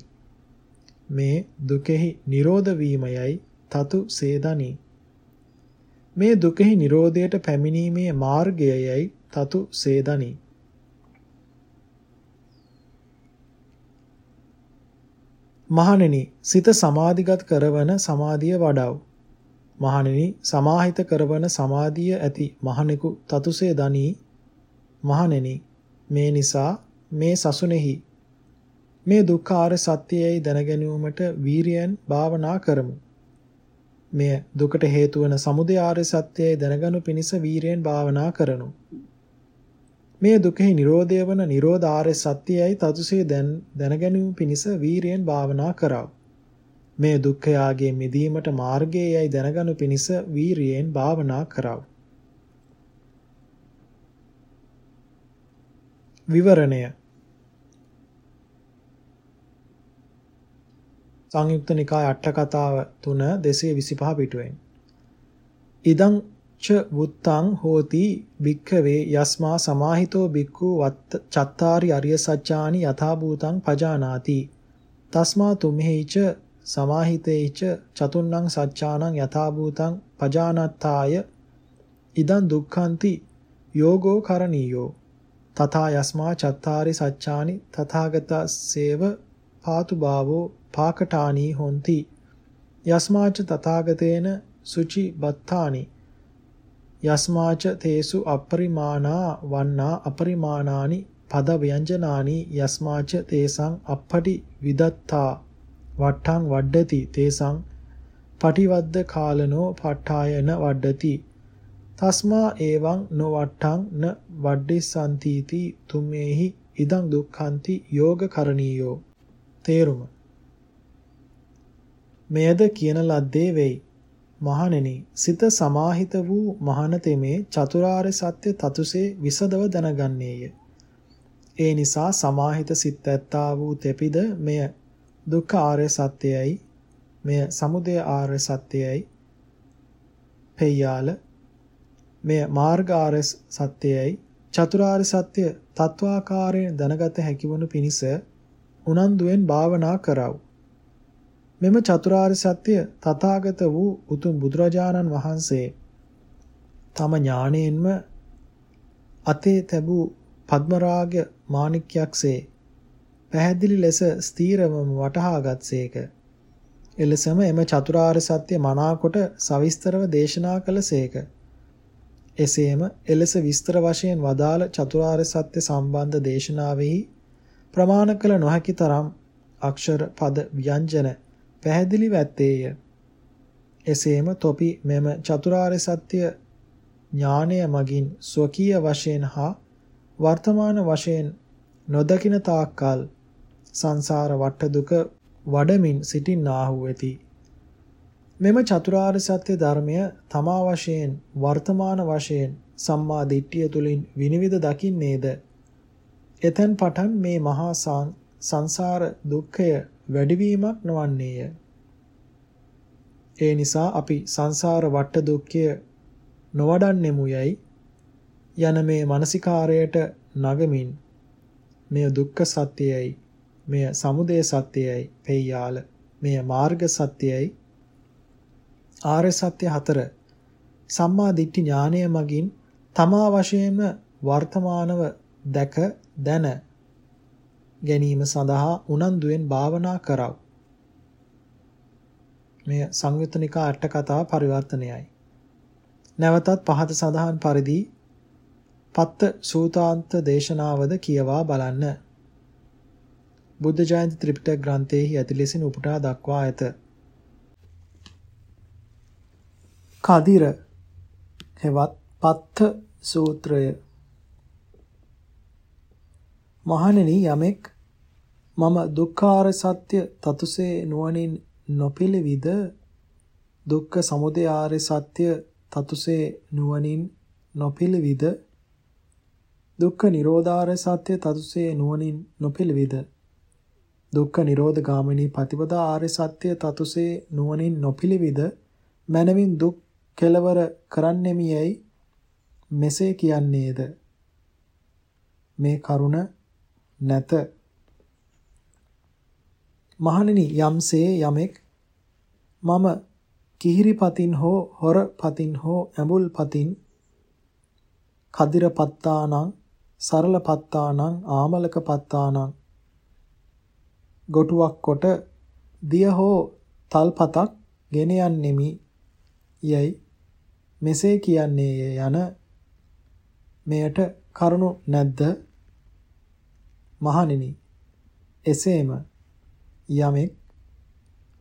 මේ දුකෙහි නිරෝධ වීමයයි තතු සේදනි. මේ දුකෙහි නිරෝධයට පැමිණීමේ මාර්ගයයයි තතු සේදනි. මහණෙනි සිත සමාධිගත කරවන සමාධිය වඩව. මහණෙනි සමාහිත කරවන සමාධිය ඇති මහණෙකු තතුසේ දනී. මහණෙනි මේ නිසා මේ සසුනේහි මේ දුක්ඛාර සත්‍යයයි දැනගැනීමට වීරියෙන් භාවනා කරමු. මෙය දුකට හේතු වන සමුදය ආර්ය සත්‍යය දැනගනු පිණිස වීරයෙන් භාවනා කරනු. මේ දුකෙහි Nirodha වන Nirodha ආර්ය සත්‍යයයි තතුසේ දැනගැනීම පිණිස වීරයෙන් භාවනා කරව. මේ දුක්ඛයාගේ මිදීමට මාර්ගයයි දැනගනු පිණිස වීරියෙන් භාවනා කරව. විවරණය සංයුක්ත නිකාය අට කතාව 3 225 පිටුවෙන්. ඉදං ච වුත්තං හෝති භික්ඛවේ යස්මා සමාහිතෝ භික්ඛු චත්තාරි අරිය සත්‍යානි යථා භූතං පජානාති. තස්මා තුම්හෙයිච සමාහිතේච චතුන්නං සච්ඡානං යථා භූතං පජානත්තාය ඉදං දුක්ඛන්ති යෝගෝ කරණීයෝ. තථා යස්මා චත්තාරි සච්ඡානි තථාගතස්සේව පාතු භාවෝ පාකටානී හොಂತಿ යස්මාච තථාගතේන සුචි බත්තානි. යස්මාච තේසු අපරිමාණා වන්නා අපරිමාණානි පද ව්‍යංජනානි යස්මාච තේසං අපපටි විදත්තා. වට්ටං වඩ්ඩති තේසං පටිවද්ද කාලනෝ පට්ඨායන වඩ්ඩති. තස්මා ඒවං නොවට්ටං න වඩ්ඩිසන්තිති තුමේහි ඉදං දුක්ඛන්ති යෝග කරණීයෝ තේරුම. මෙයද කියන ලද්දේ වෙයි. මහණෙනි, සිත සමාහිත වූ මහාන තෙමේ චතුරාර්ය සත්‍ය තතුසේ විසදව දැනගන්නේය. ඒ නිසා සමාහිත සිත් ඇත්තා වූ තෙපිද මෙය දුක්ඛ ආර්ය සත්‍යයයි, මෙය සමුදය ආර්ය සත්‍යයයි, පෙය්‍යාල මෙය මාර්ග ආර්ය සත්‍යයයි, චතුරාර්ය සත්‍ය තත්වාකාරයෙන් දැනගත හැකි වනු පිණිස උනන්දුවෙන් භාවනා කරව. මෙම චතුරාර්ය සත්‍ය තථාගත වූ උතුම් බුදුරජාණන් වහන්සේ තම ඥාණයෙන්ම අතේ තැබූ පద్මරාග මාණික්යක්සේ පැහැදිලි ලෙස ස්ථීරවම වටහාගත්සේක. එලෙසම එම චතුරාර්ය සත්‍ය මනාකොට සවිස්තරව දේශනා කළසේක. එසේම එලෙස විස්තර වශයෙන් වදාළ චතුරාර්ය සත්‍ය සම්බන්ධ දේශනාවෙහි ප්‍රමාණ කළ නොහැකි තරම් අක්ෂර පද ව්‍යංජන පැහැදිලිව ඇත්තේය. එසේම තොපි මෙම චතුරාර්ය සත්‍ය ඥානය මගින් ස්වකීය වශයෙන් හා වර්තමාන වශයෙන් නොදකින තාක්කල් සංසාර වට දුක වඩමින් සිටින්නාහු වෙති. මෙම චතුරාර්ය සත්‍ය ධර්මය තමා වශයෙන් වර්තමාන වශයෙන් සම්මා දිට්ඨිය තුලින් විනිවිද දකින්නේද එතෙන් පටන් මේ මහා සංසාර දුක්ඛය වැඩිවීමක් නොවන්නේය. ඒ නිසා අපි සංසාර වට දුක්ඛය නොවඩන්නෙමු යයි යන මේ මානසිකාරයට නගමින් මෙය දුක්ඛ සත්‍යයයි මෙය සමුදය සත්‍යයයි පෙය්‍යාල මෙය මාර්ග සත්‍යයයි ආර්ය සත්‍ය හතර සම්මා දිට්ඨි ඥානය මගින් තමා වශයෙන්ම වර්තමානව දැක දැන ගැනීම සඳහා උනන්දුවෙන් භාවනා කරව. මෙය සංයුත්තනිකා අට කතා පරිවර්තනයයි. නැවතත් පහත සඳහන් පරිදි පත්ත සූතාන්ත දේශනාවද කියවා බලන්න. බුද්ධ ජයන්ති ත්‍රිපිටක ග්‍රන්ථයේහි ඇති ලෙසින් උපුටා දක්වා ඇත. කදිර හෙවත් පත්ත සූත්‍රය මහණෙනි යමෙක් මම දුක්ඛාර සත්‍ය තතුසේ නුවණින් නොපිළිවිද? දුක්ඛ සමුදය ආර්ය සත්‍ය තතුසේ නුවණින් නොපිළිවිද? දුක්ඛ නිරෝධාර සත්‍ය තතුසේ නුවණින් නොපිළිවිද? දුක්ඛ නිරෝධ ගාමිනී ප්‍රතිපදා ආර්ය සත්‍ය තතුසේ නුවණින් නොපිළිවිද? මනවින් දුක් කෙලවර කරන්නෙමියයි මෙසේ කියන්නේද? මේ කරුණ නැත. මහණෙනි යම්සේ යමෙක් මම කිහිරිපතින් හෝ හොරපතින් හෝ ඇඹුල්පතින් කදිරපත්තානං සරලපත්තානං ආමලකපත්තානං ගොටුවක් කොට දිය හෝ තල්පතක් ගෙන යන්නෙමි යයි මෙසේ කියන්නේ යන මෙයට කරුණු නැද්ද මහණෙනි එසේම යමෙක්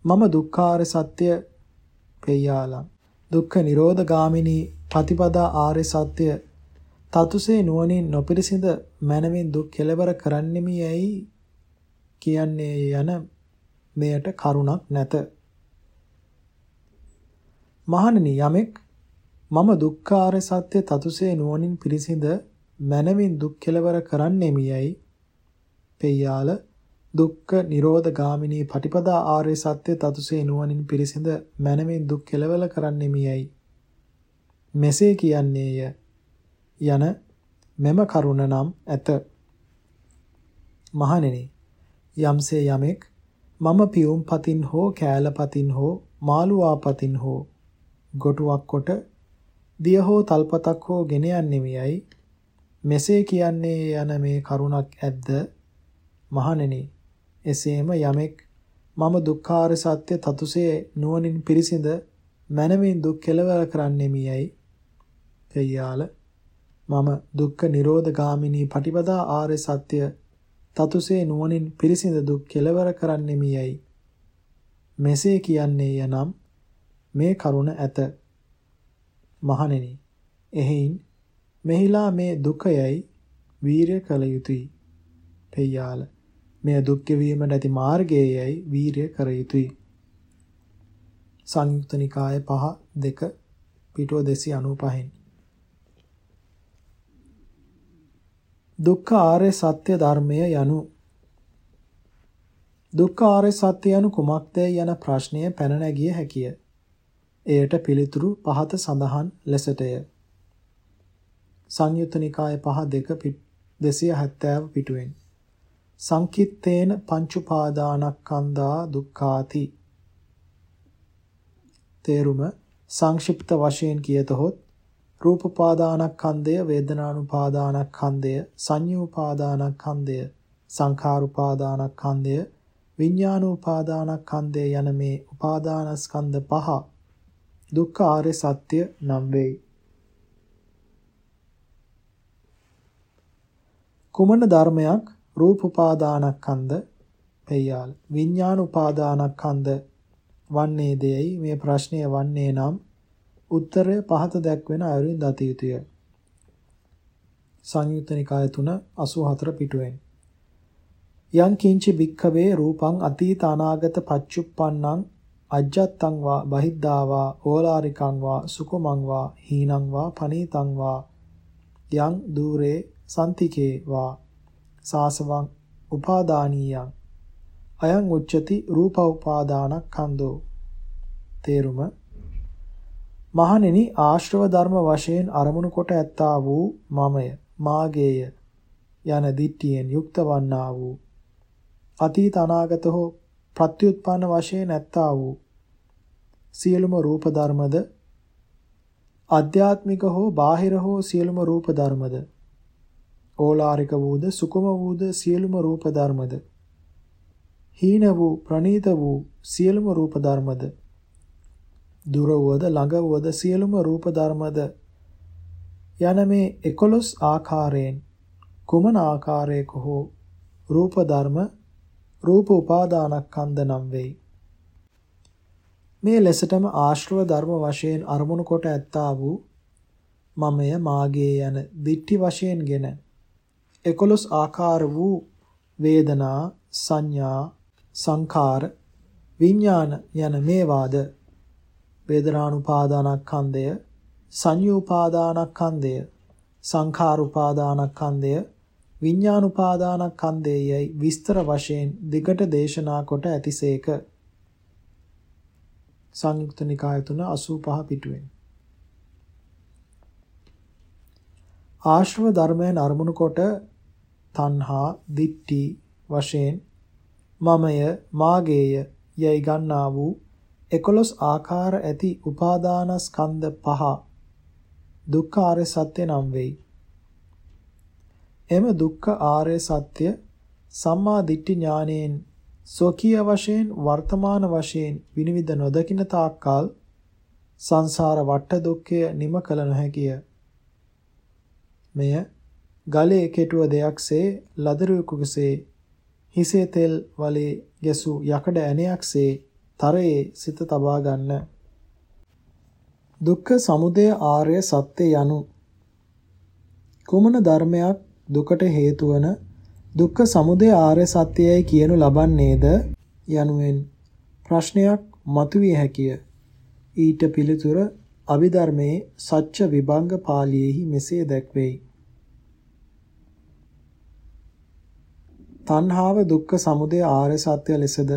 මම දුක්ඛාර සත්‍ය පෙය්‍යාලං දුක්ඛ නිරෝධ ගාමිනී පතිපදා ආර්ය සත්‍ය තතුසේ නුවණින් නොපිරිසිඳ මනමින් දුක් කෙලවර කරන්නෙමි යයි කියන්නේ යන මෙයට කරුණක් නැත. මහණනි යමෙක් මම දුක්ඛාර සත්‍ය තතුසේ නුවණින් පිරිසිඳ මනමින් දුක් කෙලවර කරන්නෙමි යයි පෙය්‍යාල දුක්ඛ නිරෝධ ගාමිනී පටිපදා ආර්ය සත්‍ය තතුසේ නුවණින් පිරිසිඳ මනමින් දුක් කෙලවල කරන්නෙමි යයි මෙසේ කියන්නේය. යන මෙම කරුණ නම් ඇත. මහණෙනි යම්සේ යමෙක් මම පියුම් පතින් හෝ කෑල පතින් හෝ මාළුවා පතින් හෝ ගොටුවක් කොට දිය හෝ තල්පතක් හෝ ගෙන යන්නෙමියයි මෙසේ කියන්නේ යන මේ කරුණක් ඇද්ද? මහණෙනි එසේම යමෙක් මම දුක්ඛාර සත්‍ය තතුසේ නුවණින් පිරිසිඳ මනමින් දුක් කෙලවර කරන්නෙමියයි පෙය්‍යාල මම දුක්ඛ නිරෝධ ගාමිනී පටිපදා ආර්ය සත්‍ය තතුසේ නුවණින් පිරිසිඳ දුක් කෙලවර කරන්නෙමියයි මෙසේ කියන්නේ යනම් මේ කරුණ ඇත. මහණෙනි එහෙයින් මෙහිලා මේ දුකයයි වීරය කළ යුතුය. පෙය්‍යාල මෙය දුක් වීමට ඇති මාර්ගයයි වීරය කර යුතුය සංයුක්ත නිකාය 5 2 පිටුව 295 දුක්ඛ ආර්ය සත්‍ය ධර්මය යනු දුක්ඛ ආර්ය සත්‍ය යනු කුමක්දයි යන ප්‍රශ්නය පැන නැගිය හැකිය. එයට පිළිතුරු පහත සඳහන් ලෙසටය. සංයුත්ත නිකාය 5 2 270 පිටුවෙන් සංකිත්තේන පංච උපාදානස්කන්ධා දුක්ඛාති තේරුම සංක්ෂිප්ත වශයෙන් කියතොත් රූපපාදානස්කන්ධය වේදනානුපාදානස්කන්ධය සංඤ්ඤූපාදානස්කන්ධය සංඛාරුපාදානස්කන්ධය විඥානෝපාදානස්කන්ධය යන මේ උපාදානස්කන්ධ පහ දුක්ඛ ආර්ය සත්‍ය නම් වෙයි. කුමන ධර්මයක් රූප උපාදානස්කන්ධ පෙය්‍යාල විඥාන උපාදානස්කන්ධ වන්නේ දෙයයි. මේ ප්‍රශ්නය වන්නේ නම් උත්තරය පහත දැක්වෙන අයුරින් දත යුතුය. සංයුත්ත නිකාය 3 84 පිටුවෙන්. යං කිංචි භික්ඛවේ රූපං අතීත අනාගත පච්චුප්පන්නං අජ්ජත්තං වා බහිද්ධා වා ඕලාරිකං වා සුකුමං වා හීනං වා පනීතං වා යං দূරේ සන්තිකේ වා සාසවං උපාදානීයං. අයං උච්චති රූප උපාදානක්ඛන්தோ තේරුම? මහණෙනි ආශ්‍රව ධර්ම වශයෙන් අරමුණු කොට ඇත්තා වූ මමය මාගේය. යන දිට්ඨියෙන් යුක්ත වන්නා වූ. අතීත අනාගත හෝ ප්‍රත්‍යুৎපන්න වශයෙන් ඇත්තා වූ. සියලුම රූප ධර්මද? අධ්‍යාත්මික හෝ බාහිර හෝ සියලුම රූප ධර්මද? ඕලාරික වූද සුකුම වූද සියලුම රූප ධර්මද? හීන වූ ප්‍රනීත වූ සියලුම රූප ධර්මද? දුර වූද ළඟ වූද සියලුම රූප ධර්මද? යන මේ 11 ආකාරයෙන් කුමන ආකාරයක හෝ රූප ධර්ම රූප උපාදානස්කන්ධ නම් වෙයි. මේ ලෙසටම ආශ්‍රව ධර්ම වශයෙන් අරමුණු කොට ඇත්තා වූ මමය මාගේ යන දිට්ටි වශයෙන්ගෙන 11 ආකාර වූ වේදනා සංඥා සංඛාර විඥාන යන මේවාද? වේදනානුපාදානස්කන්ධය සංයෝපාදානස්කන්ධය සංඛාරුපාදානස්කන්ධය විඥානුපාදානස්කන්ධයයි විස්තර වශයෙන් දිගට දේශනා කොට ඇතිසේක. සංයුක්ත නිකාය තුන 85 පිටුවෙන්. ආශ්‍රව ධර්මයන් අරමුණු කොට තණ්හා දිට්ටි වශයෙන් මමය මාගේය යයි ගන්නා වූ 11 ආකාර ඇති උපාදානස්කන්ධ පහ දුක්ඛ ආර්ය සත්‍ය නම් වෙයි. එම දුක්ඛ ආර්ය සත්‍ය සම්මා දිට්ඨි ඥානයෙන් ස්වකීය වශයෙන් වර්තමාන වශයෙන් විනිවිද නොදකින තාක්කල් සංසාර වට දුක්ඛය නිම කළ නොහැකිය. මෙය ගලේ කෙටුව දෙයක්සේ ලදරුවෙකුසේ හිසේ තෙල් වලේ ගැසූ යකඩ ඇණයක්සේ තරයේ සිත තබා ගන්න දුක්ඛ සමුදය ආර්ය සත්‍ය යනු කුමන ධර්මයක් දුකට හේතු වන දුක්ඛ සමුදය ආර්ය සත්‍යයයි කියනු ලබන්නේද යනුවෙන් ප්‍රශ්නයක් මතුවිය හැකිය. ඊට පිළිතුර අභිධර්මයේ සත්‍ය විභංග පාළියේහි මෙසේ දැක්වෙයි. තණ්හාව දුක්ඛ සමුදය ආර්ය සත්‍ය ලෙසද?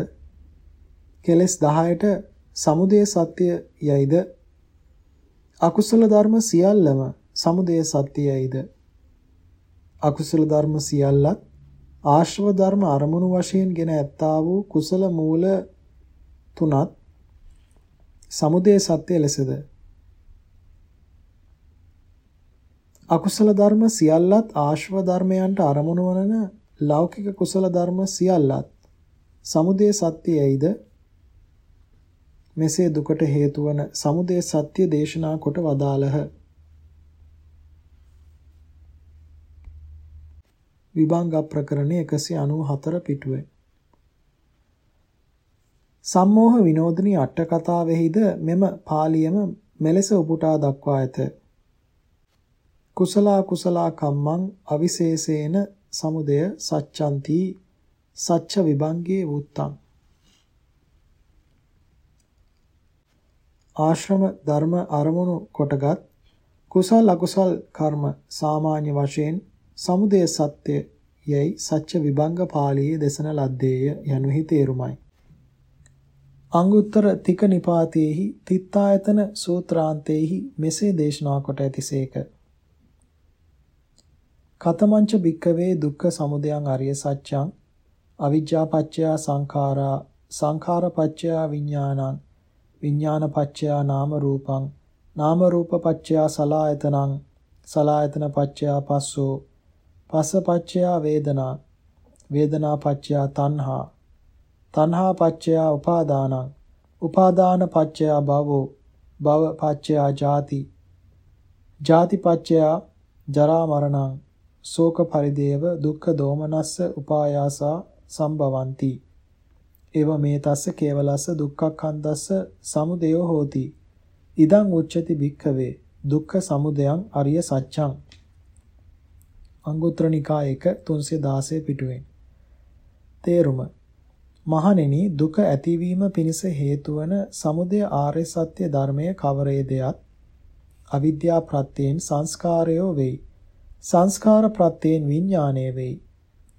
කෙලස් 10ට සමුදය සත්‍ය යයිද? අකුසල ධර්ම සියල්ලම සමුදය සත්‍යයයිද අකුසල ධර්ම සියල්ලත් ආශ්‍රව ධර්ම අරමුණු වශයෙන් ගෙන ඇත්තා වූ කුසල මූල තුනත් සමුදය සත්‍ය ලෙසද? අකුසල ධර්ම සියල්ලත් ආශ්‍රව ධර්මයන්ට අරමුණු වන ලෞකික කුසල ධර්ම සියල්ලත් සමුදය සත්‍යයයිද මෙසේ දුකට හේතු වන සමුදය සත්‍ය දේශනා කොට වදාළහ. විභංග ප්‍රකරණ 194 පිටුවේ සම්මෝහ විනෝදිනී අට කතාවෙහිද මෙම පාළියම මෙලෙස උපුටා දක්වා ඇත. කුසල කුසල කම්මං අවිශේෂේන සමුදය සච්ඡන්ති සච්ච විභංගේ වුත්තං ආශ්‍රම ධර්ම අරමුණු කොටගත් කුසල් අකුසල් කර්ම සාමාන්‍ය වශයෙන් සමුදය සත්‍ය යයි සත්‍ය විභංග පාළියේ දෙසන ලද්දේය යනුහි තේරුමයි. අංගුත්තර තික නිපාතේහි තිත්තායතන සූත්‍රාන්තේහි මෙසේ දේශනා කොට ඇතිසේක. කතමංච භික්කවේ දුක්ඛ සමුදයං අරිය සත්‍යං අවිජ්ජා පත්‍ය සංඛාරා සංඛාර පත්‍ය විඥානං විඥාන පච්චයා නාම රූපං නාම රූප පච්චයා සලායතනං සලායතන පච්චයා පස්සෝ පස්ස පච්චයා වේදනා වේදනා පච්චයා තණ්හා තණ්හා පච්චයා උපාදානං උපාදාන පච්චයා භවෝ භව පච්චයා ජාති ජාති පච්චයා ජරා මරණං ශෝක පරිදේව දුක්ඛ දෝමනස්ස උපායාසා සම්භවಂತಿ එව මේ තස්ස කේවලස්ස දුක්ඛක්ඛන්දස්ස සමුදයෝ හෝති. ඉදං උච්චති භික්ඛවේ දුක්ඛ සමුදයං අරිය සත්‍යං. අංගුත්තර නිකාය 1 316 පිටුවෙන්. තේරුම මහණෙනි දුක ඇතිවීම පිණිස හේතු වන සමුදය ආර්ය සත්‍ය ධර්මය කවරේදයත් අවිද්‍යා ප්‍රත්‍යයෙන් සංස්කාරයෝ වෙයි. සංස්කාර ප්‍රත්‍යයෙන් විඥානය වෙයි.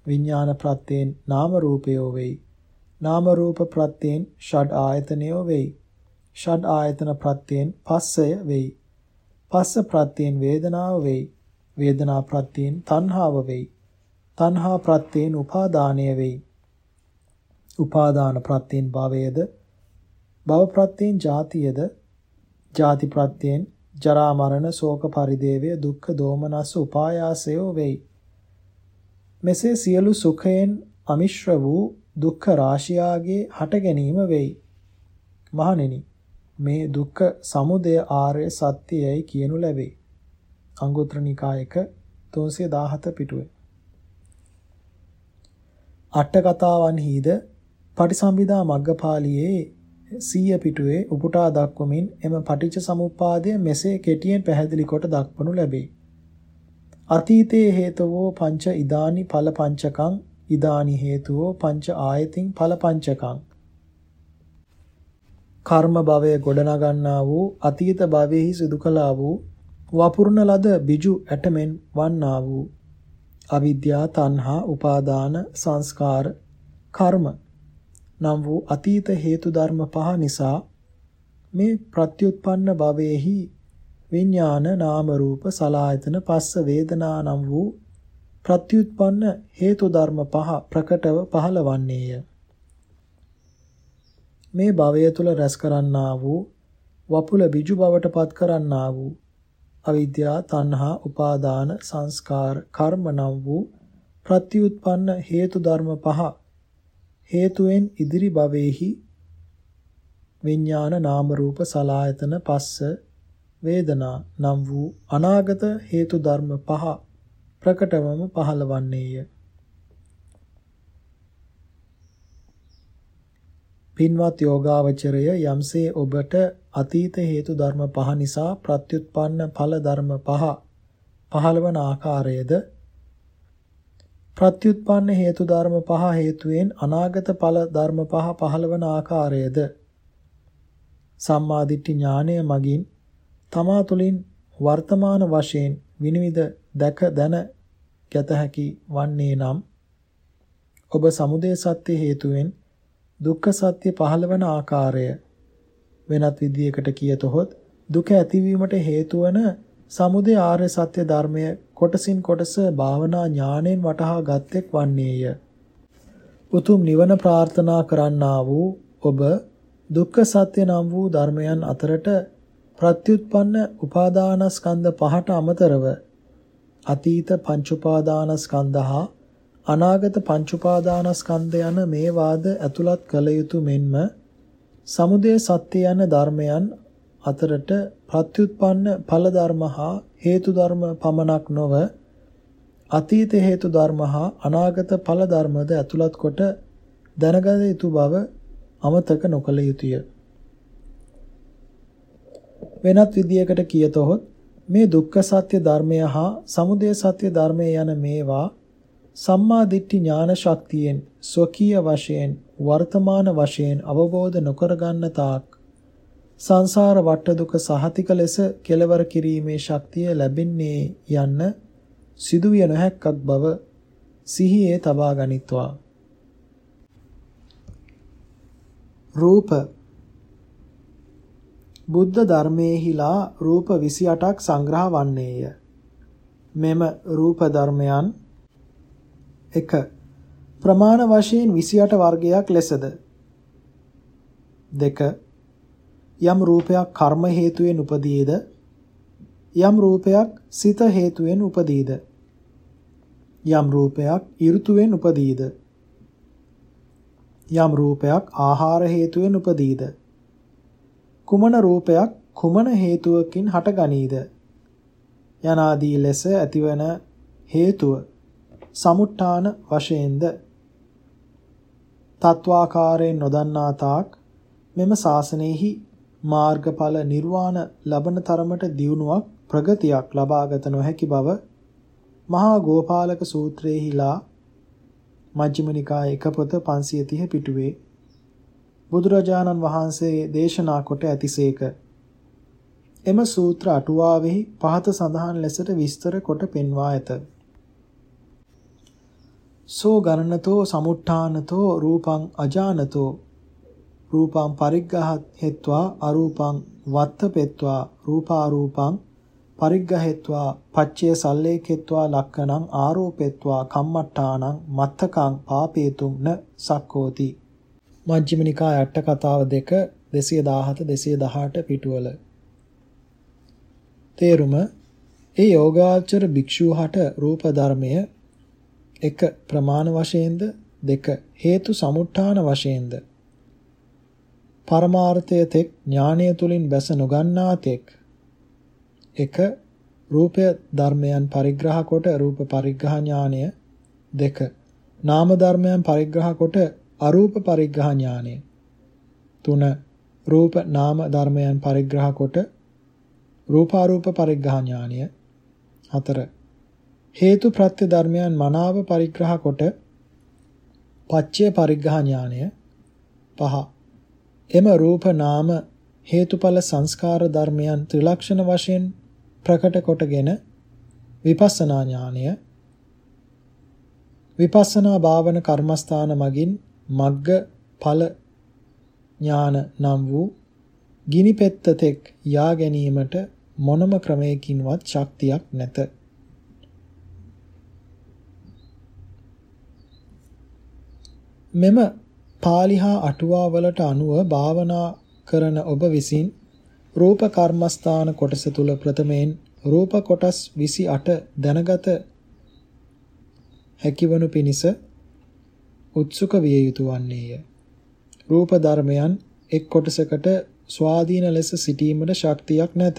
විඥාන ප්‍රත්‍යයෙන් නාම රූපයෝ වෙයි. නාම රූප ප්‍රත්‍යයෙන් ෂඩ් ආයතනයෝ වෙයි. ෂඩ් ආයතන ප්‍රත්‍යයෙන් පස්සය වෙයි. පස්ස ප්‍රත්‍යයෙන් වේදනාව වෙයි. වේදනා ප්‍රත්‍යයෙන් තණ්හාව වෙයි. තණ්හා ප්‍රත්‍යයෙන් උපාදානය වෙයි. උපාදාන ප්‍රත්‍යයෙන් භවයද භව ප්‍රත්‍යයෙන් ජාතියද ජාති ප්‍රත්‍යයෙන් ජරා මරණ ශෝක පරිදේවය දුක්ඛ දෝමනස්ස උපායාසයෝ වෙයි. මෙසේ සියලු සුඛයෙන් අමිශ්‍ර වූ දුක්ඛ රාශියාගේ හට ගැනීම වෙයි. මහණෙනි මේ දුක්ඛ සමුදය ආර්ය සත්‍යයයි කියනු ලැබේ. අංගුත්තර නිකායක 317 පිටුවේ. අට කතාවන්හිද පටිසම්භිදා මග්ගපාළියේ සීය පිටුවේ උපුටා දක්වමින් එම පටිච්ච සමුප්පාදය මෙසේ කෙටියෙන් පැහැදිලි කොට දක්වනු ලැබේ. අතීතයේ හේතවෝ පංච ඉදානි ඵල පංචකං ඉදානි හේතුවෝ පංච ආයතින් ඵල පංචකං කර්ම භවය ගොඩනගන්නා වූ අතීත භවයේහි සිදු කළා වූ වපුරන ලද බිජු ඇටමෙන් වන්නා වූ අවිද්‍යා තණ්හා උපාදාන සංස්කාර කර්ම නම් වූ අතීත හේතු ධර්ම පහ නිසා මේ ප්‍රත්‍යুৎපන්න භවයේහි විඥාන නාම රූප සලායතන පස්ස වේදනා නම් වූ ප්‍රත්‍යুৎපන්න හේතු ධර්ම පහ ප්‍රකටව පහළවන්නේය. මේ භවය තුල රැස් කරන්නා වූ වපුල biju බවට පත් කරන්නා වූ අවිද්‍යා තණ්හා උපාදාන සංස්කාර කර්ම නම් වූ ප්‍රත්‍යুৎපන්න හේතු ධර්ම පහ හේතුවෙන් ඉදිරි භවෙහි විඥාන නාම රූප සලායතන පස්ස වේදනා නම් වූ අනාගත හේතු ධර්ම පහ ප්‍රකටවම පහළවන්නේය. පින්වත් යෝගාවචරය යම්සේ ඔබට අතීත හේතු ධර්ම පහ නිසා ප්‍රත්‍යুৎපන්න ඵල ධර්ම පහ පහළවන ආකාරයේද ප්‍රත්‍යুৎපන්න හේතු ධර්ම පහ හේතුවෙන් අනාගත ඵල ධර්ම පහ පහළවන ආකාරයේද? සම්මාදිට්ඨි ඥානය මගින් තමා තුළින් වර්තමාන වශයෙන් විනිවිද දැක දැන ගත හැකි වන්නේ නම් ඔබ සමුදය සත්‍ය හේතුවෙන් දුක්ඛ සත්‍ය පහළවන ආකාරය වෙනත් විදියකට කියතොත් දුක ඇතිවීමට හේතු වන සමුදය ආර්ය සත්‍ය ධර්මය කොටසින් කොටස භාවනා ඥාණයෙන් වටහා ගත්තෙක් වන්නේය. උතුම් නිවන ප්‍රාර්ථනා කරන්නා වූ ඔබ දුක්ඛ සත්‍ය නම් වූ ධර්මයන් අතරට ප්‍රත්‍යুৎපන්න උපාදානස්කන්ධ පහට අමතරව අතීත පංච උපාදානස්කන්ධ හා අනාගත පංච උපාදානස්කන්ධ යන මේ වාද ඇතුළත් කළ යුතු මෙන්ම සමුදය සත්‍ය යන ධර්මයන් අතරට ප්‍රත්‍යুৎපන්න ඵල ධර්ම හා හේතු ධර්ම පමණක් නොව අතීත හේතු ධර්ම හා අනාගත ඵල ධර්මද ඇතුළත් කොට දැනගත යුතු බව අමතක නොකළ යුතුය. වෙනත් විදියකට කියතොත් මේ දුක්ඛ සත්‍ය ධර්මය හා සමුදය සත්‍ය ධර්මය යන මේවා සම්මා දිට්ඨි ඥාන ශක්තියෙන් ස්වකීය වශයෙන් වර්තමාන වශයෙන් අවබෝධ නොකරගන්න තාක් සංසාර වට දුක සහතික ලෙස කෙලවර කිරීමේ ශක්තිය ලැබෙන්නේ යන්න සිදුවිය නොහැක්කක් බව සිහියේ තබා ගනිත්වා රූප බුද්ධ ධර්මයේහිලා රූප 28ක් සංග්‍රහ වන්නේය මෙම රූප ධර්මයන් 1. ප්‍රමාණ වශයෙන් 28 වර්ගයක් ලෙසද 2. යම් රූපයක් කර්ම හේතුවෙන් උපදීද? යම් රූපයක් සිත හේතුවෙන් උපදීද? යම් රූපයක් ඍතුවෙන් උපදීද? යම් රූපයක් ආහාර හේතුවෙන් උපදීද? කුමන රූපයක් කුමන හේතුවකින් හටගනීද? යනාදී ලෙස ඇතිවන හේතුව සමුට්ඨාන වශයෙන්ද? තත්වාකාරයෙන් නොදන්නා තාක් මෙම ශාසනයෙහි මාර්ගඵල නිර්වාණ ලබන තරමට දියුණුවක් ප්‍රගතියක් ලබාගත නොහැකි බව මහා ගෝපාලක සූත්‍රයේහිලා මජ්ක්‍ධිම නිකාය එක පොත 530 පිටුවේ බුදුරජාණන් වහන්සේ දේශනා කොට ඇතිසේක. එම සූත්‍ර අටුවාවෙහි පහත සඳහන් ලෙසට විස්තර කොට පෙන්වා ඇත. සෝ ගණනතෝ සමුට්ඨානතෝ රූපං අජානතෝ රූපං පරිග්ගහෙත්වා අරූපං වත්තපෙත්වා රූපාරූපං පරිග්ගහෙත්වා පච්චේ සල්ලේකෙත්වා ලක්කණං ආරෝපෙත්වා කම්මට්ටානං මත්තකං පාපේතුම් න සක්කෝති. මජ්ක්‍ධිම නිකාය අට කතාව දෙක 217 218 පිටුවල. තේරුම ඒ යෝගාචර භික්ෂුවහට රූප ධර්මය 1 ප්‍රමාණ වශයෙන්ද 2 හේතු සමුට්ඨාන වශයෙන්ද පරමාර්ථය තෙක් ඥානය තුලින් බැස නොගන්නා තෙක්. 1 රූපය ධර්මයන් පරිග්‍රහ කොට රූප පරිග්‍රහ ඥානය. 2 නාම ධර්මයන් පරිග්‍රහ කොට අරූප පරිග්‍රහ ඥානය. 3 රූප නාම ධර්මයන් පරිග්‍රහ කොට රූපාරූප පරිග්‍රහ ඥානය. 4 හේතු ප්‍රත්‍ය ධර්මයන් මනාව පරිග්‍රහ කොට පච්චය පරිග්‍රහ ඥානය. පහ එම රූප නාම හේතුඵල සංස්කාර ධර්මයන් ත්‍රිලක්ෂණ වශයෙන් ප්‍රකට කොටගෙන විපස්සනා ඥානය විපස්සනා භාවන කර්මස්ථාන මගින් මග්ග ඵල ඥාන නම් වූ ගිනි පෙත්තතෙක් යා ගැනීමට මොනම ක්‍රමයකින්වත් ශක්තියක් නැත. මෙම පාලි හා අටුවා වලට අනුව භාවනා කරන ඔබ විසින් රූප කර්මස්ථාන කොටස තුල ප්‍රථමයෙන් රූප කොටස් 28 දැනගත හැකිවනු පිණිස උත්සුක විය යුතු වන්නේය. රූප ධර්මයන් එක් කොටසකට ස්වාධීන ලෙස සිටීමට ශක්තියක් නැත.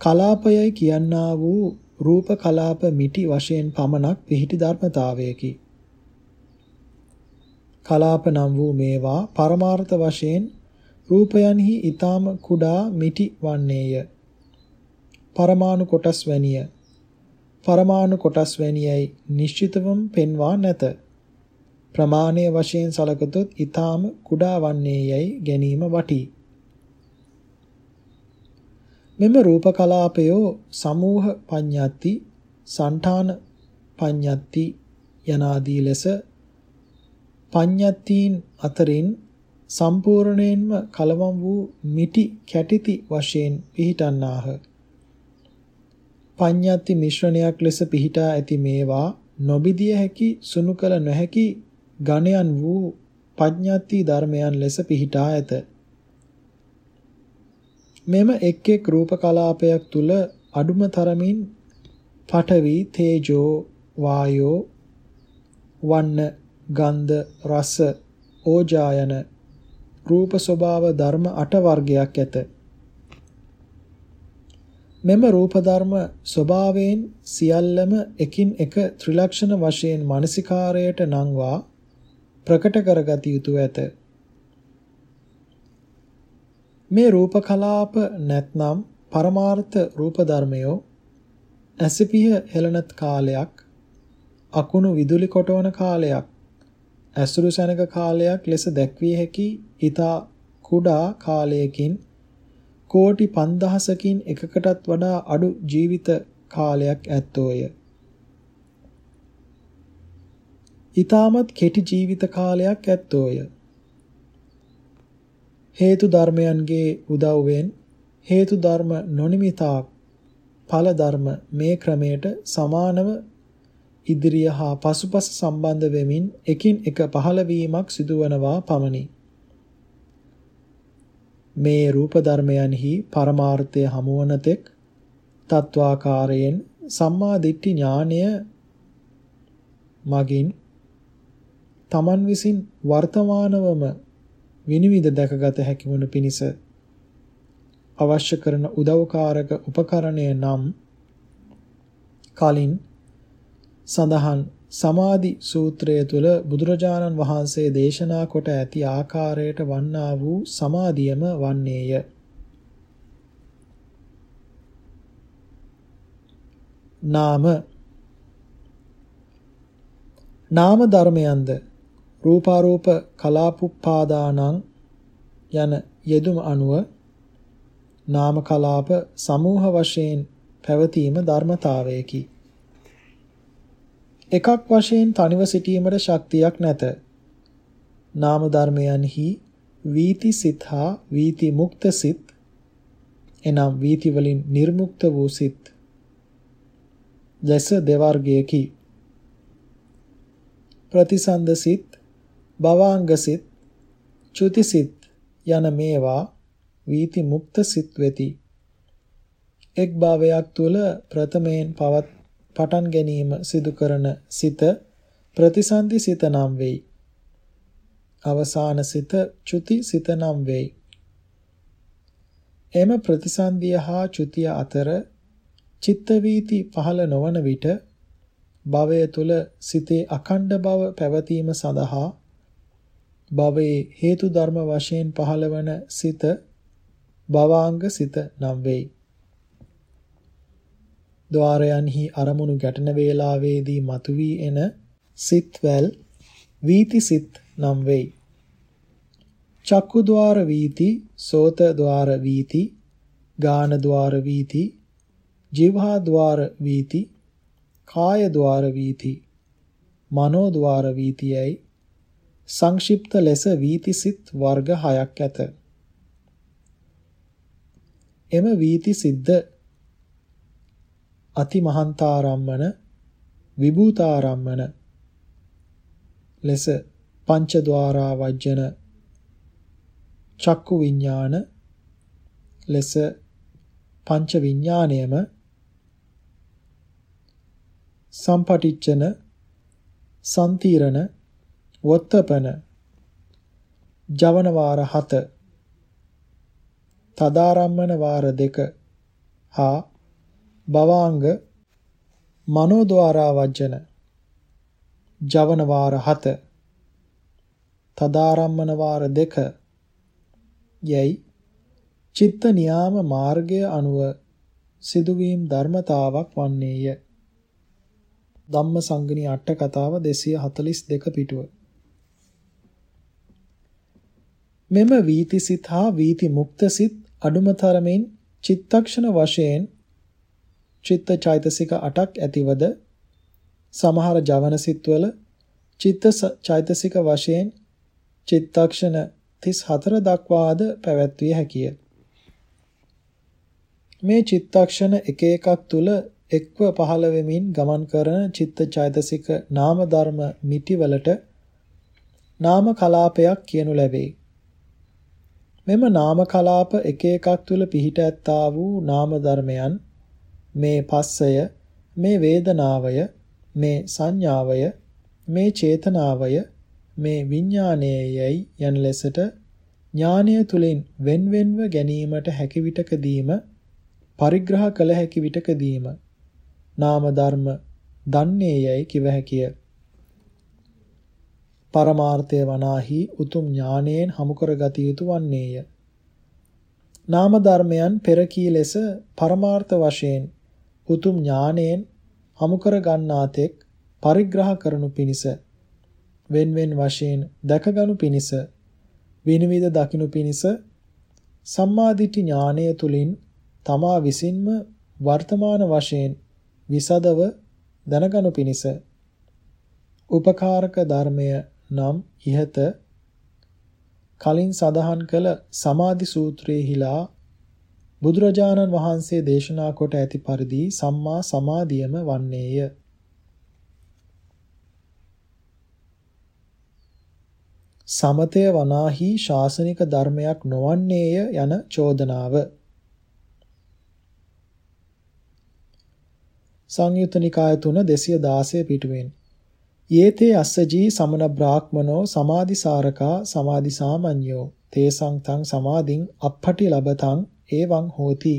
කලාපයයි කියන්නා වූ රූප කලාප මිටි වශයෙන් පමණක් පිහිටි ධර්මතාවයකි. කලාප නම් වූ මේවා පරමාර්ථ වශයෙන් රූපයන්හි ඊටාම කුඩා මිටි වන්නේය. පරමාණු කොටස් වැනිය. පරමාණු කොටස් වැනියයි නිශ්චිතවම පෙන්වා නැත. ප්‍රමාණයේ වශයෙන් සලකතොත් ඊටාම කුඩා වන්නේයයි ගැනීම වටී. මෙම රූප කලාපයෝ සමූහ පඤ්ඤාති, సంతාන පඤ්ඤාති යනාදී ලෙස පඤ්ඤාතීන් අතරින් සම්පූර්ණයෙන්ම කලවම් වූ මිටි කැටිති වශයෙන් පිහිටන්නාහ. පඤ්ඤාති මිශ්‍රණයක් ලෙස පිහිටා ඇති මේවා නොබිදිය හැකි සුණු කළ නොහැකි ඝණයන් වූ පඤ්ඤාති ධර්මයන් ලෙස පිහිටා ඇත. මෙම එක් එක් රූප කලාපයක් තුල අඩුම තරමින් පඨවි තේජෝ වායෝ වන්න ගන්ධ රස ඕජායන රූප ස්වභාව ධර්ම 8 වර්ගයක් ඇත. මෙම රූප ධර්ම ස්වභාවයෙන් සියල්ලම එකින් එක ත්‍රිලක්ෂණ වශයෙන් මානසිකාරයට නංවා ප්‍රකට කරගත යුතු ඇත. මේ රූප කලාප නැත්නම් පරමාර්ථ රූප ධර්මයෝ ඇසිපිය හෙළනත් කාලයක් අකුණු විදුලි කොටවන කාලයක් ඇසුරු සැනක කාලයක් ලෙස දැක්විය හැකි ඊතා කුඩා කාලයකින් කෝටි 5000කින් එකකටත් වඩා අඩු ජීවිත කාලයක් ඇත්තෝය. ඊටමත් කෙටි ජීවිත කාලයක් ඇත්තෝය. හේතු ධර්මයන්ගේ උදව්වෙන් හේතු ධර්ම නොනිමිතා ඵල ධර්ම මේ ක්‍රමයට සමානව ඉදිරිය හා පසුපස සම්බන්ධ වෙමින් එකින් එක පහළ වීමක් සිදුවනවා පමණි. මේ රූප ධර්මයන්හි පරමාර්ථය හමුවන තෙක් තත්වාකාරයෙන් සම්මා දිට්ඨි ඥානය මගින් තමන් විසින් වර්තමානවම විනිවිද දැකගත හැකි වනු පිණිස අවශ්‍ය කරන උදව්කාරක උපකරණය නම් කලින් සඳහන් සමාධි සූත්‍රය තුල බුදුරජාණන් වහන්සේ දේශනා කොට ඇති ආකාරයට වන්නා වූ සමාධියම වන්නේය. නාම නාම ධර්මයන්ද රූපාරූප කලාපුප්පාදානං යන යෙදුම අනුව නාම කලාප සමූහ වශයෙන් පැවතීම ධර්මතාවයකි. එකක් වශයෙන් තනිව සිටීමට ශක්තියක් නැත. නාම ධර්මයන්හි වීති සිත හා වීති මුක්ත සිත් එනම් වීති වලින් නිර්මුක්ත වූ සිත් දැස දෙවර්ගයකි. ප්‍රතිසන්ද සිත්, භවාංග සිත්, චුති සිත් යන මේවා වීති මුක්ත සිත් වෙති. එක් භාවයක් තුල ප්‍රථමයෙන් පවත් පටන් ගැනීම සිදු කරන සිත ප්‍රතිසන්දි සිත නම් වෙයි. අවසාන සිත චුති සිත නම් වෙයි. එම ප්‍රතිසන්දිය හා චුතිය අතර චිත්ත වීති පහළ නොවන විට භවය තුල සිතේ අඛණ්ඩ බව පැවතීම සඳහා භවයේ හේතු ධර්ම වශයෙන් පහළවන සිත භවාංග සිත නම් වෙයි. ద్వාරයන්හි අරමුණු ගැටෙන වේලාවේදී මතුවී එන සිත්වැල් වීති සිත් නම් වෙයි. චක්කු ద్వාර වීති, සෝත ద్వාර වීති, ගාන ద్వාර වීති, જીවහා ద్వාර වීති, කාය ద్వාර වීති, මනෝ ద్వාර වීතියයි සංක්ෂිප්ත ලෙස වීති සිත් වර්ග 6ක් ඇත. එම වීති සිද්ද අති මහන්තාරම්මන විභූතාරම්මන ලෙස පංච ద్వාරා වජ්ජන චක්කු විඥාන ලෙස පංච විඥාණයම සම්පටිච්චන සම්තිරණ වොත්තපන ජවන වාර 7 තදාරම්මන වාර 2 හා භවාංග මනෝද්වාරා වජ්ජන ජවන වාර 7 තදාරම්මන වාර 2 යැයි චිත්ත නියාම මාර්ගය අනුව සිදුවීම් ධර්මතාවක් වන්නේය. ධම්මසංගණී අට කතාව 242 පිටුව. මෙම වීතිසිත හා වීති මුක්තසිත අඩුමතරමින් චිත්තක්ෂණ වශයෙන් චිත්ත චෛතසික 8ක් ඇතිවද සමහර ජවන සිත්වල චිත්ත චෛතසික වශයෙන් චිත්තක්ෂණ 34 දක්වාද පැවැත්විය හැකිය. මේ චිත්තක්ෂණ එක එකක් තුල එක්ව පහළ වෙමින් ගමන් කරන චිත්ත චෛතසික නාම ධර්ම මිටිවලට නාම කලාපයක් කියනු ලැබේ. මෙම නාම කලාප එක එකක් තුල පිහිට ඇත්තා වූ නාම ධර්මයන් මේ පස්සය මේ වේදනාවය මේ සංඥාවය මේ චේතනාවය මේ විඥානයයයි යන ලෙසට ඥානය තුලින් වෙන්වෙන්ව ගැනීමට හැකි විටකදීම පරිග්‍රහ කළ හැකි විටකදීම නාම ධර්ම දන්නේයයි කිව හැකිය. පරමාර්ථය වනාහි උතුම් ඥානයෙන් හමු කරගත යුතු වන්නේය. නාම ධර්මයන් පෙර කී ලෙස පරමාර්ථ වශයෙන් උතුම් ඥානයෙන් හමු කර ගන්නාතෙක් පරිග්‍රහ කරනු පිණිස වෙන්වෙන් වශයෙන් දැකගනු පිණිස විනිවිද දකිනු පිණිස සම්මාදිට්ඨි ඥානය තුලින් තමා විසින්ම වර්තමාන වශයෙන් විසදව දැනගනු පිණිස. උපකාරක ධර්මය නම් ইহත කලින් සඳහන් කළ සමාධි සූත්‍රයේහිලා බුදුරජාණන් වහන්සේ දේශනා කොට ඇති පරිදි සම්මා සමාධියම වන්නේය. සමතය වනාහි ශාසනික ධර්මයක් නොවන්නේය යන චෝදනාව සංයුත්ත නිකාය 3 216 පිටුවෙන් යේතේ අස්සජී සමන බ්‍රාහ්මනෝ සමාධිසාරකා සමාධිසාමඤ්ඤෝ තේසං තං සමාධින් අප්පටි ලබතං ඒවං හෝති.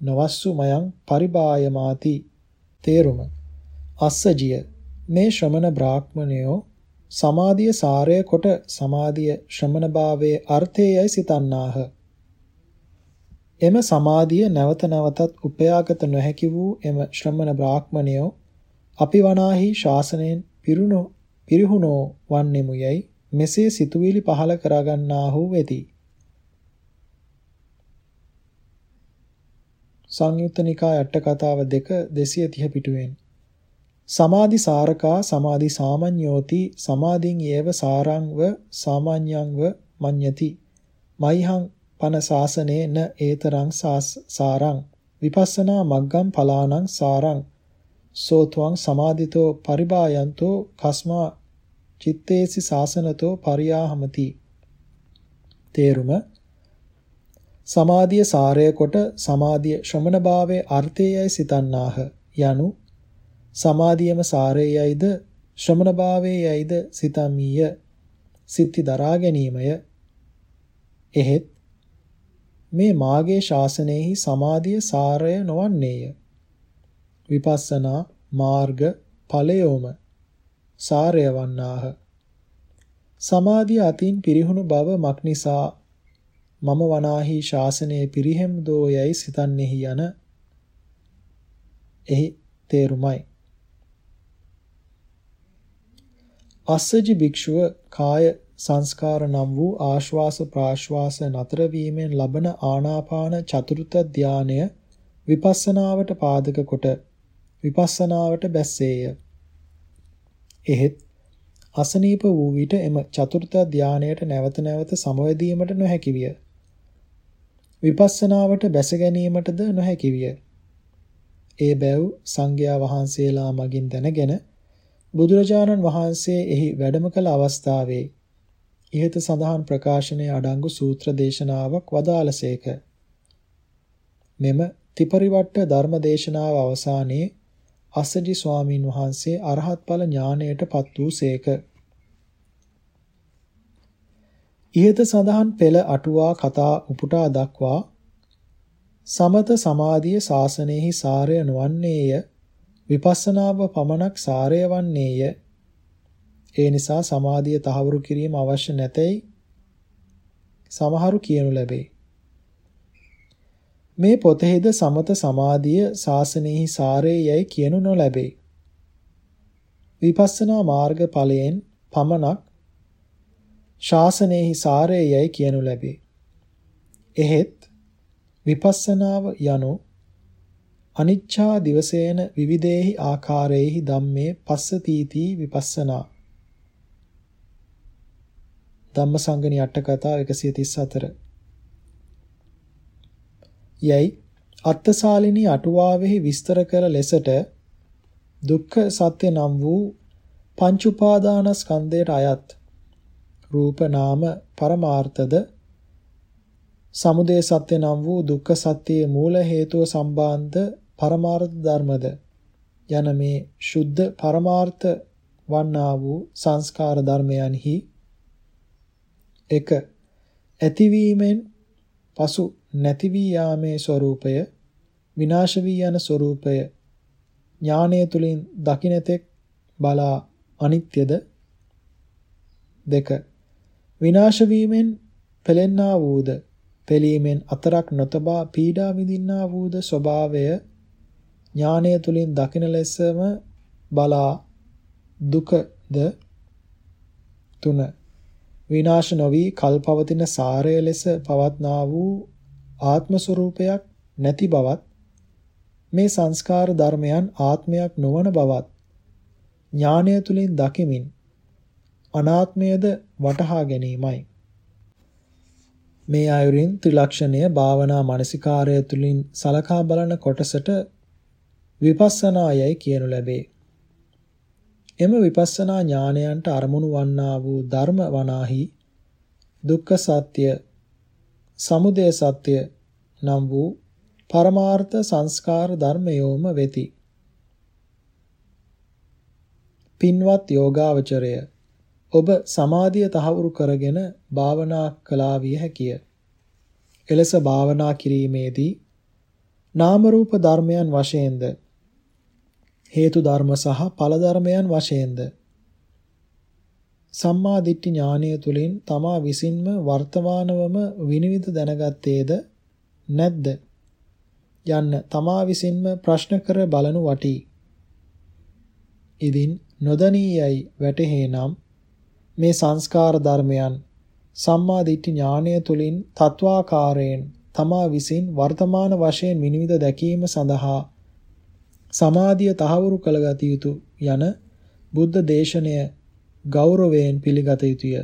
නවස්සු මයං පරිබායමාති. තේරුම. අස්සජිය. මේ ශ්‍රමණ බ්‍රාහ්මණයෝ සමාධිය සාරය කොට සමාධිය ශ්‍රමණ භාවයේ අර්ථයයි සිතන්නාහ. එම සමාධිය නැවත නැවතත් උපයාගත නොහැකි වූ එම ශ්‍රමණ බ්‍රාහ්මණයෝ අපි වනාහි ශාසනයෙන් පිරුණු පිරිහුණෝ වන්නෙමු යයි මෙසේ සිතුවිලි පහල කරගන්නාහු වෙති. සංයුත්ත නිකාය අට කතාව 2 230 පිටුවෙන්. සමාධි සාරකා සමාධි සාමඤ්ඤෝති සමාධින් ඒව සාරංව සාමාන්‍යංව මඤ්ඤති. මයිහං පන සාසනේ න ඒතරං සාරං. විපස්සනා මග්ගම් පලානං සාරං. සෝත්වං සමාදිතෝ පරිබායන්තෝ කස්මා චිත්තේසි සාසනතෝ පරියාහමති. තේරුම සමාධිය සාරය කොට සමාධිය ශ්‍රමණ භාවයේ අර්ථයයි සිතන්නාහ. යනු සමාධියම සාරයයිද ශ්‍රමණ භාවයේයිද සිතමීය. සිත්ති දරා ගැනීමය. එහෙත් මේ මාගේ ශාසනයෙහි සමාධිය සාරය නොවන්නේය. විපස්සනා මාර්ග ඵලයෝම සාරය වන්නාහ. සමාධිය අතින් පිරිහුණු බව මක්නිසා මම වනාහි ශාසනයේ පිරිහෙම් දෝ යයි සිතන්නේහි යන එහි තේරුමයි අස්සජි භික්ෂුව කාය සංස්කාර නම් වූ ආශ්වාස ප්‍රාශ්වාස නතර වීමෙන් ලබන ආනාපාන චතුර්ථ ධානය විපස්සනාවට පාදක කොට විපස්සනාවට බැස්සේය. එහෙත් අසනීප වූ විට එම චතුර්ථ ධානයට නැවත නැවත සමවැදීමට නොහැකි විය. විපස්සනාවට බැස ගැනීමටද නොහැකි විය. ඒ බැව් සංඝයා වහන්සේලා මගින් දැනගෙන බුදුරජාණන් වහන්සේ එහි වැඩම කළ අවස්ථාවේ ඉහත සඳහන් ප්‍රකාශනයේ අඩංගු සූත්‍ර දේශනාවක් වදාළසේක. මෙම ත්‍රිපරිවට්ට ධර්ම දේශනාව අවසානයේ අස්සජි ස්වාමින් වහන්සේ අරහත් ඵල ඥාණයට පත් වූ ඉහත සඳහන් පෙළ අටුවා කතා උපුටා දක්වා සමත සමාධිය ශාසනයෙහි සාරය නොවන්නේය විපස්සනාව පමණක් සාරය වන්නේය ඒ නිසා සමාධිය තහවුරු කිරීම අවශ්‍ය නැතයි සමහරු කියනු ලැබේ. මේ පොතෙහිද සමත සමාධිය ශාසනයෙහි සාරේ යයි කියනු නොලැබේ. විපස්සනා මාර්ග ඵලයෙන් පමණක් ශාසනයෙහි සාරේ යයි කියනු ලැබේ. එහෙත් විපස්සනාව යනු අනිච්ඡා දිවසේන විවිධේහි ආකාරයේහි ධම්මේ පස්සතීති විපස්සනා ධම්මසංගණි අට කතා 134 යයි අත්තසාලිනී අටුවාවෙහි විස්තර කළ ලෙසට දුක්ඛ සත්‍ය නම් වූ පංච උපාදානස්කන්ධයට අයත් රූප නාම පරමාර්ථද? සමුදය සත්‍ය නම් වූ දුක්ඛ සත්‍යයේ මූල හේතුව සම්බන්ධ පරමාර්ථ ධර්මද? යන මේ සුද්ධ පරමාර්ථ වන්නා වූ සංස්කාර ධර්මයන්හි එක. ඇතිවීමෙන් පසු නැති වී යාමේ ස්වરૂපය විනාශ වී යන ස්වરૂපය ඥානය තුලින් දකින්නතෙක් බලා අනිත්‍යද? දෙක. විනාශ වීමෙන් පෙලෙන්නා වූද? පෙලීමෙන් අතරක් නොතබා පීඩා විඳින්නා වූද ස්වභාවය? ඥානය තුලින් දකින ලෙසම බලා දුකද? තුන. විනාශ නොවි කල්පවතින සාරය ලෙස පවත්නා වූ ආත්ම ස්වરૂපයක් නැති බවත් මේ සංස්කාර ධර්මයන් ආත්මයක් නොවන බවත් ඥානය තුලින් දකිමින් අනාත්මයද වටහා ගැනීමයි මේ අයුරින් ත්‍රිලක්ෂණය භාවනා මානසිකාරය තුලින් සලකා බලන කොටසට විපස්සනායයි කියනු ලැබේ. එම විපස්සනා ඥානයන්ට අරමුණු වන්නා වූ ධර්ම වනාහි දුක්ඛ සත්‍ය සමුදය සත්‍ය නම් වූ පරමාර්ථ සංස්කාර ධර්මයෝම වෙති. පින්වත් යෝගාවචරය ඔබ සමාධිය තහවුරු කරගෙන භාවනා කළා විය හැකිය. එලෙස භාවනා කිරීමේදී නාම රූප ධර්මයන් වශයෙන්ද හේතු ධර්ම සහ ඵල ධර්මයන් වශයෙන්ද සම්මා දිට්ඨි ඥානය තුලින් තමා විසින්ම වර්තමානවම විනිවිද දැනගත්තේද නැද්ද යන්න තමා විසින්ම ප්‍රශ්න කර බලනු වටී. ඉදින් නොදණීයයි වැටහෙනම් මේ සංස්කාර ධර්මයන් සම්මා දිට්ඨි ඥානය තුලින් තත්වාකාරයෙන් තමා විසින් වර්තමාන වශයෙන් විනිවිද දැකීම සඳහා සමාධිය තහවුරු කළගත යුතු යන බුද්ධ දේශනය ගෞරවයෙන් පිළිගත යුතුය.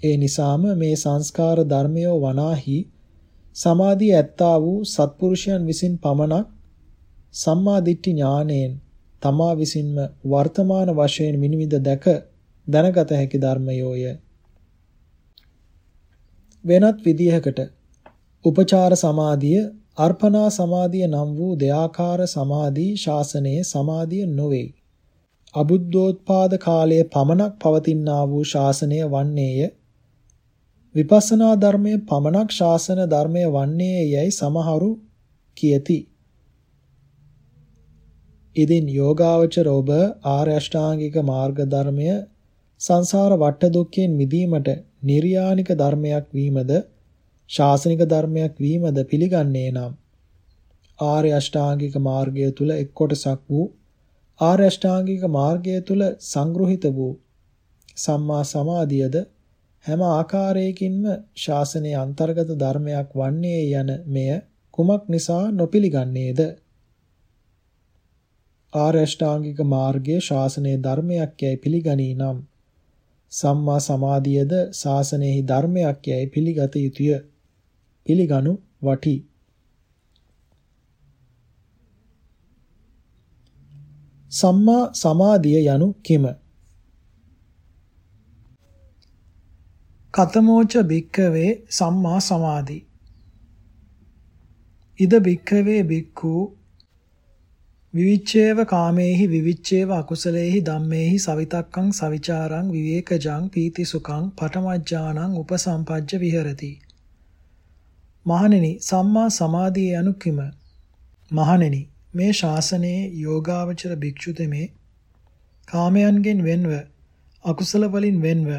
ඒ නිසාම මේ සංස්කාර ධර්මය වනාහි සමාධිය ඇත්තා වූ සත්පුරුෂයන් විසින් පමණක් සම්මා දිට්ඨි ඥානයෙන් තමා විසින්ම වර්තමාන වශයෙන් විනිවිද දැක දැනගත හැකි ධර්මයෝය. වෙනත් විදිහකට උපචාර සමාධිය අර්පණා සමාධිය නම් වූ දෙයාකාර සමාධි ශාසනයේ සමාධිය නොවේ. අබුද්ධෝත්පාද කාලයේ පමණක් පවතිනා වූ ශාසනය වන්නේය. විපස්සනා ධර්මයේ පමණක් ශාසන ධර්මය වන්නේ යයි සමහරු කියති. ඉදින් යෝගාවචර ඔබ ආර්ය අෂ්ටාංගික මාර්ග ධර්මය සංසාර වට දුක්ඛෙන් මිදීමට නිර්යානික ධර්මයක් වීමද ශාසනික ධර්මයක් වීමද පිළිගන්නේ නම් ආර්ය අෂ්ටාංගික මාර්ගය තුල එක් කොටසක් වූ ආර්ය අෂ්ටාංගික මාර්ගය තුල සංග්‍රහිත වූ සම්මා සමාධියද හැම ආකාරයකින්ම ශාසනයේ අන්තර්ගත ධර්මයක් වන්නේ යන මෙය කුමක් නිසා නොපිළිගන්නේද? ආර්ය අෂ්ටාංගික මාර්ගයේ ශාසනයේ ධර්මයක් යයි පිළිගනී නම් සම්මා සමාධියද ශාසනයෙහි ධර්මයක් යයි පිළිගත යුතුය පිළිගනු වටී සම්මා සමාධිය යනු කිම? කතමෝච භික්කවේ සම්මා සමාධි. ඉද භික්කවේ භික්ඛු විවිච්ඡේව කාමේහි විවිච්ඡේව අකුසලේහි ධම්මේහි සවිතක්කං සවිචාරං විවේකජං පීතිසුඛං පඨමඥානං උපසම්පජ්ජ විහෙරති. මහණෙනි සම්මා සමාධිය යනු කිම? මහණෙනි මේ ශාසනයේ යෝගාවචර භික්ෂු තෙමේ කාමයන්ගෙන් වෙන්ව අකුසල වලින් වෙන්ව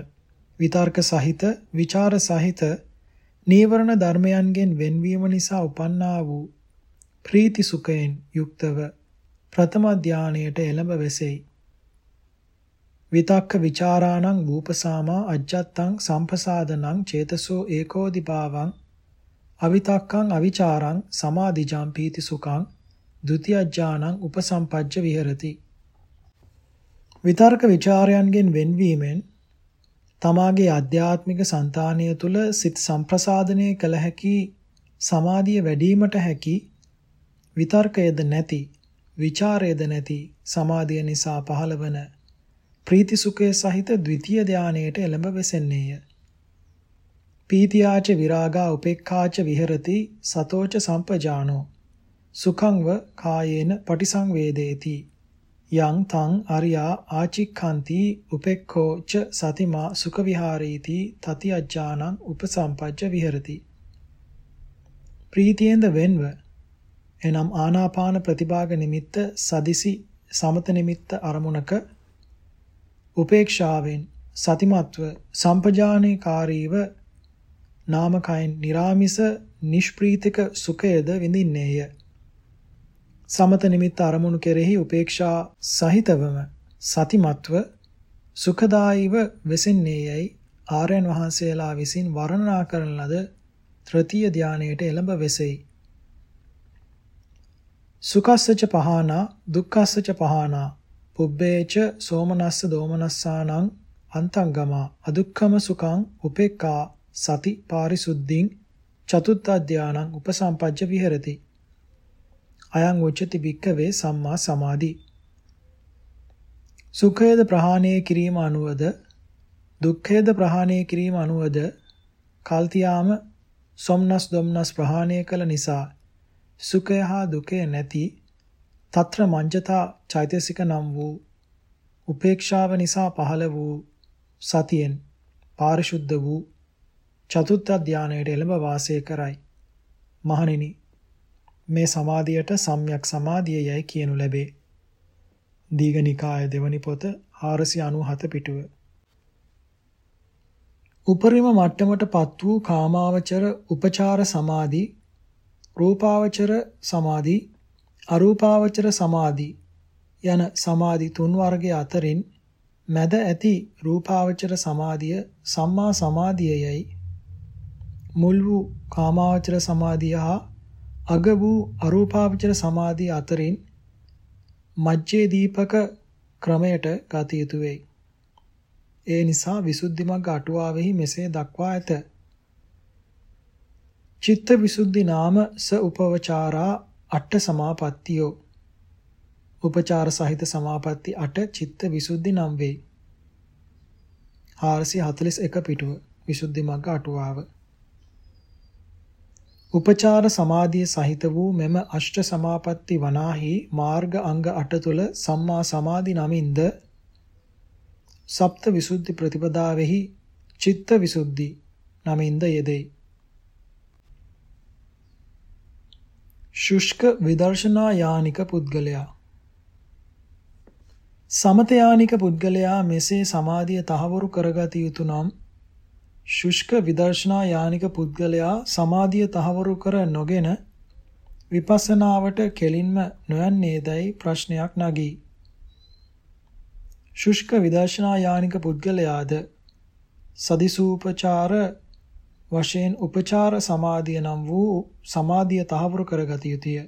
විතර්ක සහිත, ਵਿਚාර සහිත නීවරණ ධර්මයන්ගෙන් වෙන්වීම නිසා උපන්නා වූ ප්‍රීති සුඛයෙන් යුක්තව ප්‍රථම ධානයට එළඹ වෙසෙයි. විතක්ක ਵਿਚාරාණං රූපසාමා අජ්ජත්තං සම්පසාදනං චේතසෝ ඒකෝදිභාවං අවිතක්කං අවිචාරං සමාධිජාම් පීති සුඛං ဒ ුතියජ්ජානං උපසම්පජ්ජ විහෙරති. විතර්ක ਵਿਚාරයන්ගෙන් වෙන්වීමෙන් තමාගේ අධ්‍යාත්මික సంతානය තුල සිත සම්ප්‍රසාදනය කළ හැකි සමාධිය වැඩිවීමට හැකි විතර්කයේද නැති ਵਿਚාරයේද නැති සමාධිය නිසා පහළවන ප්‍රීති සුඛය සහිත ද්විතීය ධානයට එළඹ වෙසෙන්නේය. පීතියාච විරාගා උපේක්ඛාච විහෙරති සතෝච සම්පජානෝ සුඛංව කායේන පටිසංවේදේති යං තං අරියා ආචික්ඛන්ති උපෙක්ඛෝ ච සතිමා සුඛ විහාරීති තති අජ්ජානං උපසම්පජ්ජ විහෙරති ප්‍රීතියෙන්ද වෙන්ව එනම් ආනාපාන ප්‍රතිභාග නිමිත්ත සදිසි සමත නිමිත්ත අරමුණක උපේක්ෂාවෙන් සතිමත්ව සම්පජානේකාරීව නාමකයන් निराமிස නිෂ්ප්‍රීතික සුඛයද විඳින්නේය. සමත නිමිත්ත අරමුණු කෙරෙහි උපේක්ෂා සහිතවම සතිමත්ව සුඛදායිව වෙසෙන්නේයයි ආර්යයන් වහන්සේලා විසින් වර්ණනා කරන ලද තෘතීය ධානයේට එළඹ වෙසෙයි. සුඛස්සච පහනා දුක්ඛස්සච පහනා පුබ්බේච සෝමනස්ස දෝමනස්සානං අන්තංගමා අදුක්ඛම සුඛං උපේක්ඛා සති පාරිසුද්ධින් චතුත්ථ ධානං උපසම්පජ්ජ විහෙරති අයං උච්චති භික්කවේ සම්මා සමාධි. සුඛයේද ප්‍රහාණය කිරීම අනුවද දුක්ඛයේද ප්‍රහාණය කිරීම අනුවද කල්තියාම සොම්නස් දොම්නස් ප්‍රහාණය කළ නිසා සුඛය හා දුකය නැති తත්‍ර මංජතා චෛතසික නම් වූ උපේක්ෂාව නිසා පහළ වූ සතියෙන් පාරිශුද්ධ වූ චතුත්ථ ධානයට එළඹ වාසය කරයි. මහණෙනි මේ සමාධියට සම්‍යක් සමාධිය යයි කියනු ලැබේ. දීඝනිකාය දෙවනි පොත 497 පිටුව. උපරිම මට්ටමටපත් වූ කාමාවචර උපචාර සමාධි, රූපාවචර සමාධි, අරූපාවචර සමාධි යන සමාධි තුන් වර්ගය අතරින් මැද ඇති රූපාවචර සමාධිය සම්මා සමාධියයි මුල් වූ කාමාවචර සමාධිය හා අග වූ අරූපාවචර සමාධිය අතරින් මජ්ජේ දීපක ක්‍රමයට ගත යුතු වෙයි. ඒ නිසා විසුද්ධි මග්ග අටුවාවෙහි මෙසේ දක්වා ඇත. චිත්ත විසුද්ධි නාම ස උපවචාරා අට සමාපත්තියෝ. උපචාර සහිත සමාපatti 8 චිත්ත විසුද්ධි නම් වෙයි. 441 පිටුව විසුද්ධි මග්ග අටුවාව උපචාර සමාධිය සහිත වූ මෙම අෂ්ට සමාපatti වනාහි මාර්ග අංග 8 තුල සම්මා සමාධි නමින්ද සප්ත විසුද්ධි ප්‍රතිපදාවෙහි චිත්ත විසුද්ධි නමින්ද යෙදෙයි. ශුෂ්ක විදර්ශනා යානික පුද්ගලයා සමත යානික පුද්ගලයා මෙසේ සමාධිය තහවුරු කරගත යුතු නම් ශුෂ්ක විදර්ශනා යානික පුද්ගලයා සමාධිය තහවුරු කර නොගෙන විපස්සනාවට කෙලින්ම නොයන්නේදයි ප්‍රශ්නයක් නගී. ශුෂ්ක විදර්ශනා යානික පුද්ගලයාද සදිසූපචාර වශයෙන් උපචාර සමාධිය නම් වූ සමාධිය තහවුරු කරගත යුතුය.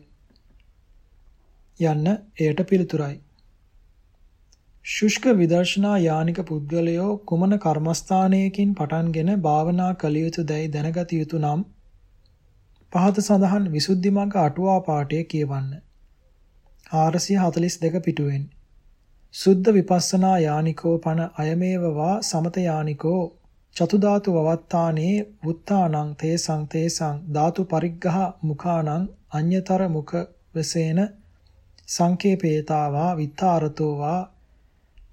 යන්න එයට පිළිතුරයි. ශුෂ්ක විදර්ශනා යානික පුද්ගලයෝ කුමන කර්මස්ථානයකින් පටන්ගෙන භාවනා කළ යුතු දැයි දැනගත යුතු නම් පහත සඳහන් විසුද්ධි මග්ග අටුවා පාඨය කියවන්න. 442 පිටුවෙන් සුද්ධ විපස්සනා යානිකෝ පන අයමේව වා සමත යානිකෝ චතු ධාතු වවත්තානේ වුත්තානං තේසං තේසං ධාතු පරිග්ගහ මුඛානං අඤ්‍යතර මුඛ වසේන සංකේපේතාවා විත්තාරතෝ වා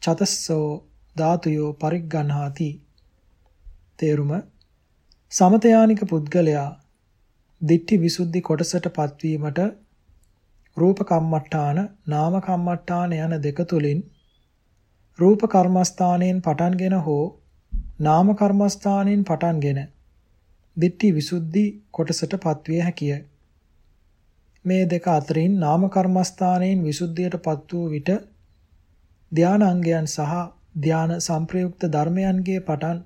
චතස්සෝ ධාතුයෝ පරිග්ගණ්හාති. තේරුම සමතයානික පුද්ගලයා දිට්ඨි විසුද්ධි කොටසට පත්වීමට රූප කම්මට්ටාන නාම කම්මට්ටාන යන දෙක තුලින් රූප කර්මස්ථානයෙන් පටන්ගෙන හෝ නාම කර්මස්ථානෙන් පටන්ගෙන දිට්ඨි විසුද්ධි කොටසට පත්විය හැකිය. මේ දෙක අතරින් නාම කර්මස්ථානයෙන් විසුද්ධියටපත් වූ විට ධානාංගයන් සහ ධාන සංප්‍රයුක්ත ධර්මයන්ගේ පටන්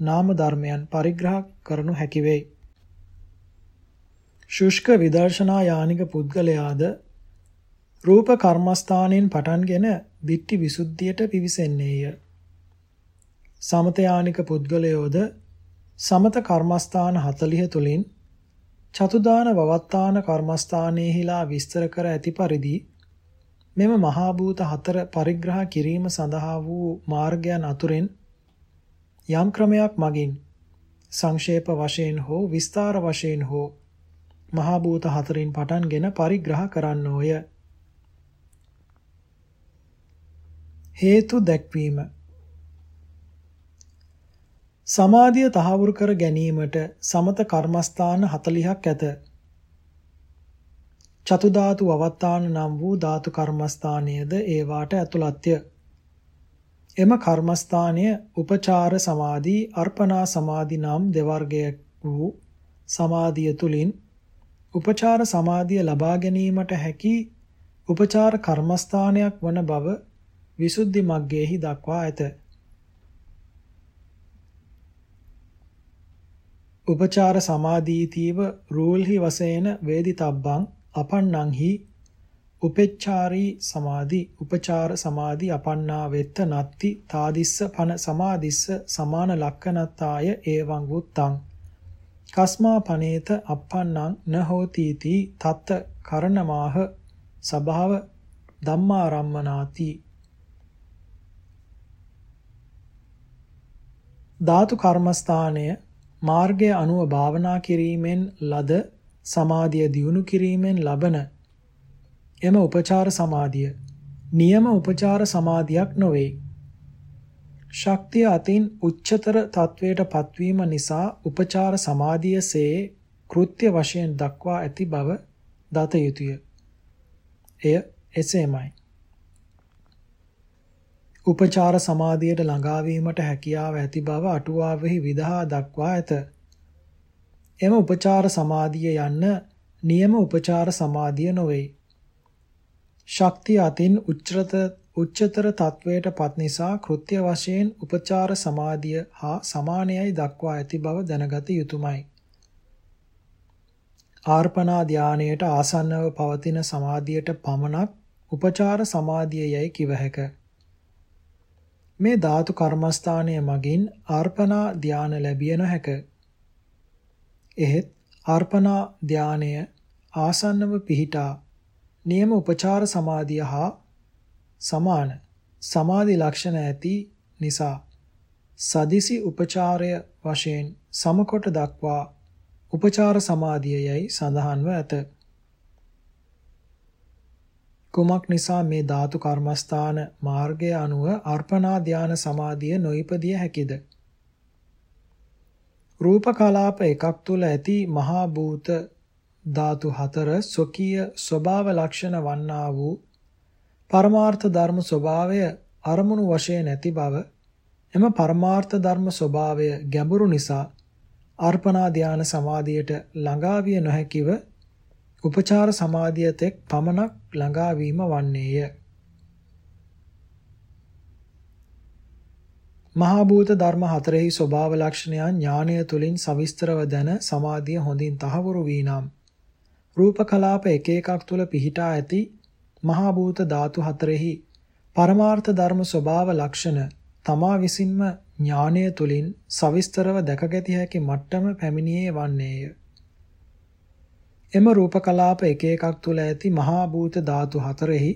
නාම ධර්මයන් පරිග්‍රහ කරනු හැකි වෙයි. ශුෂ්ක විදර්ශනා යානික පුද්ගලයාද රූප කර්මස්ථානයෙන් පටන්ගෙන දිට්ටි විසුද්ධියට පිවිසෙන්නේය. සමත යානික පුද්ගලයෝද සමත කර්මස්ථාන 40 තුලින් චතුදාන වවත්තාන කර්මස්ථානයේහිලා විස්තර කර ඇති පරිදි මෙම මහා භූත හතර පරිග්‍රහ කිරීම සඳහා වූ මාර්ගයන් අතුරෙන් යම් ක්‍රමයක් මගින් සංක්ෂේප වශයෙන් හෝ විස්තර වශයෙන් හෝ මහා භූත හතරින් පටන්ගෙන පරිග්‍රහ කරන්නෝය. හේතු දැක්වීම සමාධිය තහවුරු කර ගැනීමට සමත කර්මස්ථාන 40ක් ඇත. චතු ධාතු අවත්තාන නම් වූ ධාතු කර්මස්ථානයේද ඒවාට ඇතුළත්ය. එම කර්මස්ථානය උපචාර සමාධි අර්පණා සමාධි නම් දෙවර්ගයක් වූ සමාධිය තුලින් උපචාර සමාධිය ලබා ගැනීමට හැකි උපචාර කර්මස්ථානයක් වන බව විසුද්ධි මග්ගයේහි දක්වා ඇත. උපචාර සමාධීතීව රූල්හි වශයෙන් වේදිතබ්බං අපන්නංහි උපෙච්චාරී සමාධි උපචාර සමාධි අපන්නා වෙත්ත නත්ති තාදිස්ස පන සමාදිස්ස සමාන ලක්කනත්තාය ඒවං වුත්තං. කස්මා පනේත අපන්නං න හෝතිති තත්ත කරණමාහ සභාව ධම්මාරම්මනාති. ධාතු කර්මස්ථානය මාර්ගය අනුව භාවනා කිරීමෙන් ලද සමාධිය දියුණු කිරීමෙන් ලබන එම උපචාර සමාධිය නියම උපචාර සමාධියක් නොවේ. ශක්තිය අතින් උච්චතර තත්වයට පත්වීම නිසා උපචාර සමාධියසේ කෘත්‍ය වශයෙන් දක්වා ඇති බව දත යුතුය. එය එසේමයි. උපචාර සමාධියට ළඟා වීමට හැකියාව ඇති බව අටුවාවෙහි විදහා දක්වා ඇත. එම උපචාර සමාධිය යන්න නියම උපචාර සමාධිය නොවේ. ශක්තිය අතින් උච්චතර උච්චතර තත්වයට පත් නිසා කෘත්‍ය වශයෙන් උපචාර සමාධිය හා සමානයයි දක්වා ඇති බව දැනගත යුතුයමයි. ආර්පණා ධානයට ආසන්නව පවතින සමාධියට පමණක් උපචාර සමාධිය යයි කිව හැකිය. මේ ධාතු කර්මස්ථානය මගින් අර්පණා ධාන ලැබිය නොහැක. එහෙත් අර්පණා ධානය ආසන්නව පිහිටා නියම උපචාර සමාධිය හා සමාන සමාධි ලක්ෂණ ඇති නිසා සදිසි උපචාරය වශයෙන් සමකොට දක්වා උපචාර සමාධියයි සඳහන්ව ඇත. කුමක් නිසා මේ ධාතු කර්මස්ථාන මාර්ගය අනුව අර්පණා ධාන සමාධිය නොයිපදිය හැකිද? රූප කලාප එකක් තුල ඇති මහා භූත ධාතු හතර ස්වකීය ස්වභාව ලක්ෂණ වන්නා වූ පරමාර්ථ ධර්ම ස්වභාවය අරමුණු වශයෙන් ඇති බව එම පරමාර්ථ ධර්ම ස්වභාවය ගැඹුරු නිසා අර්පණා ධාන සමාධියට ළඟා විය නොහැකිව උපචාර සමාධිය තෙක් පමණක් ළඟා වීම වන්නේය. මහා භූත ධර්ම හතරෙහි ස්වභාව ලක්ෂණයන් ඥානය තුලින් සවිස්තරව දැන සමාධිය හොඳින් තහවුරු වී නම් රූප කලාප එක එකක් තුල පිහිටා ඇති මහා භූත ධාතු හතරෙහි පරමාර්ථ ධර්ම ස්වභාව ලක්ෂණ තමා විසින්ම ඥානය තුලින් සවිස්තරව දැකගැතිය හැකි මට්ටම පැමිණියේ වන්නේය. එම රූප කලාප එක එකක් තුල ඇති මහා භූත ධාතු හතරෙහි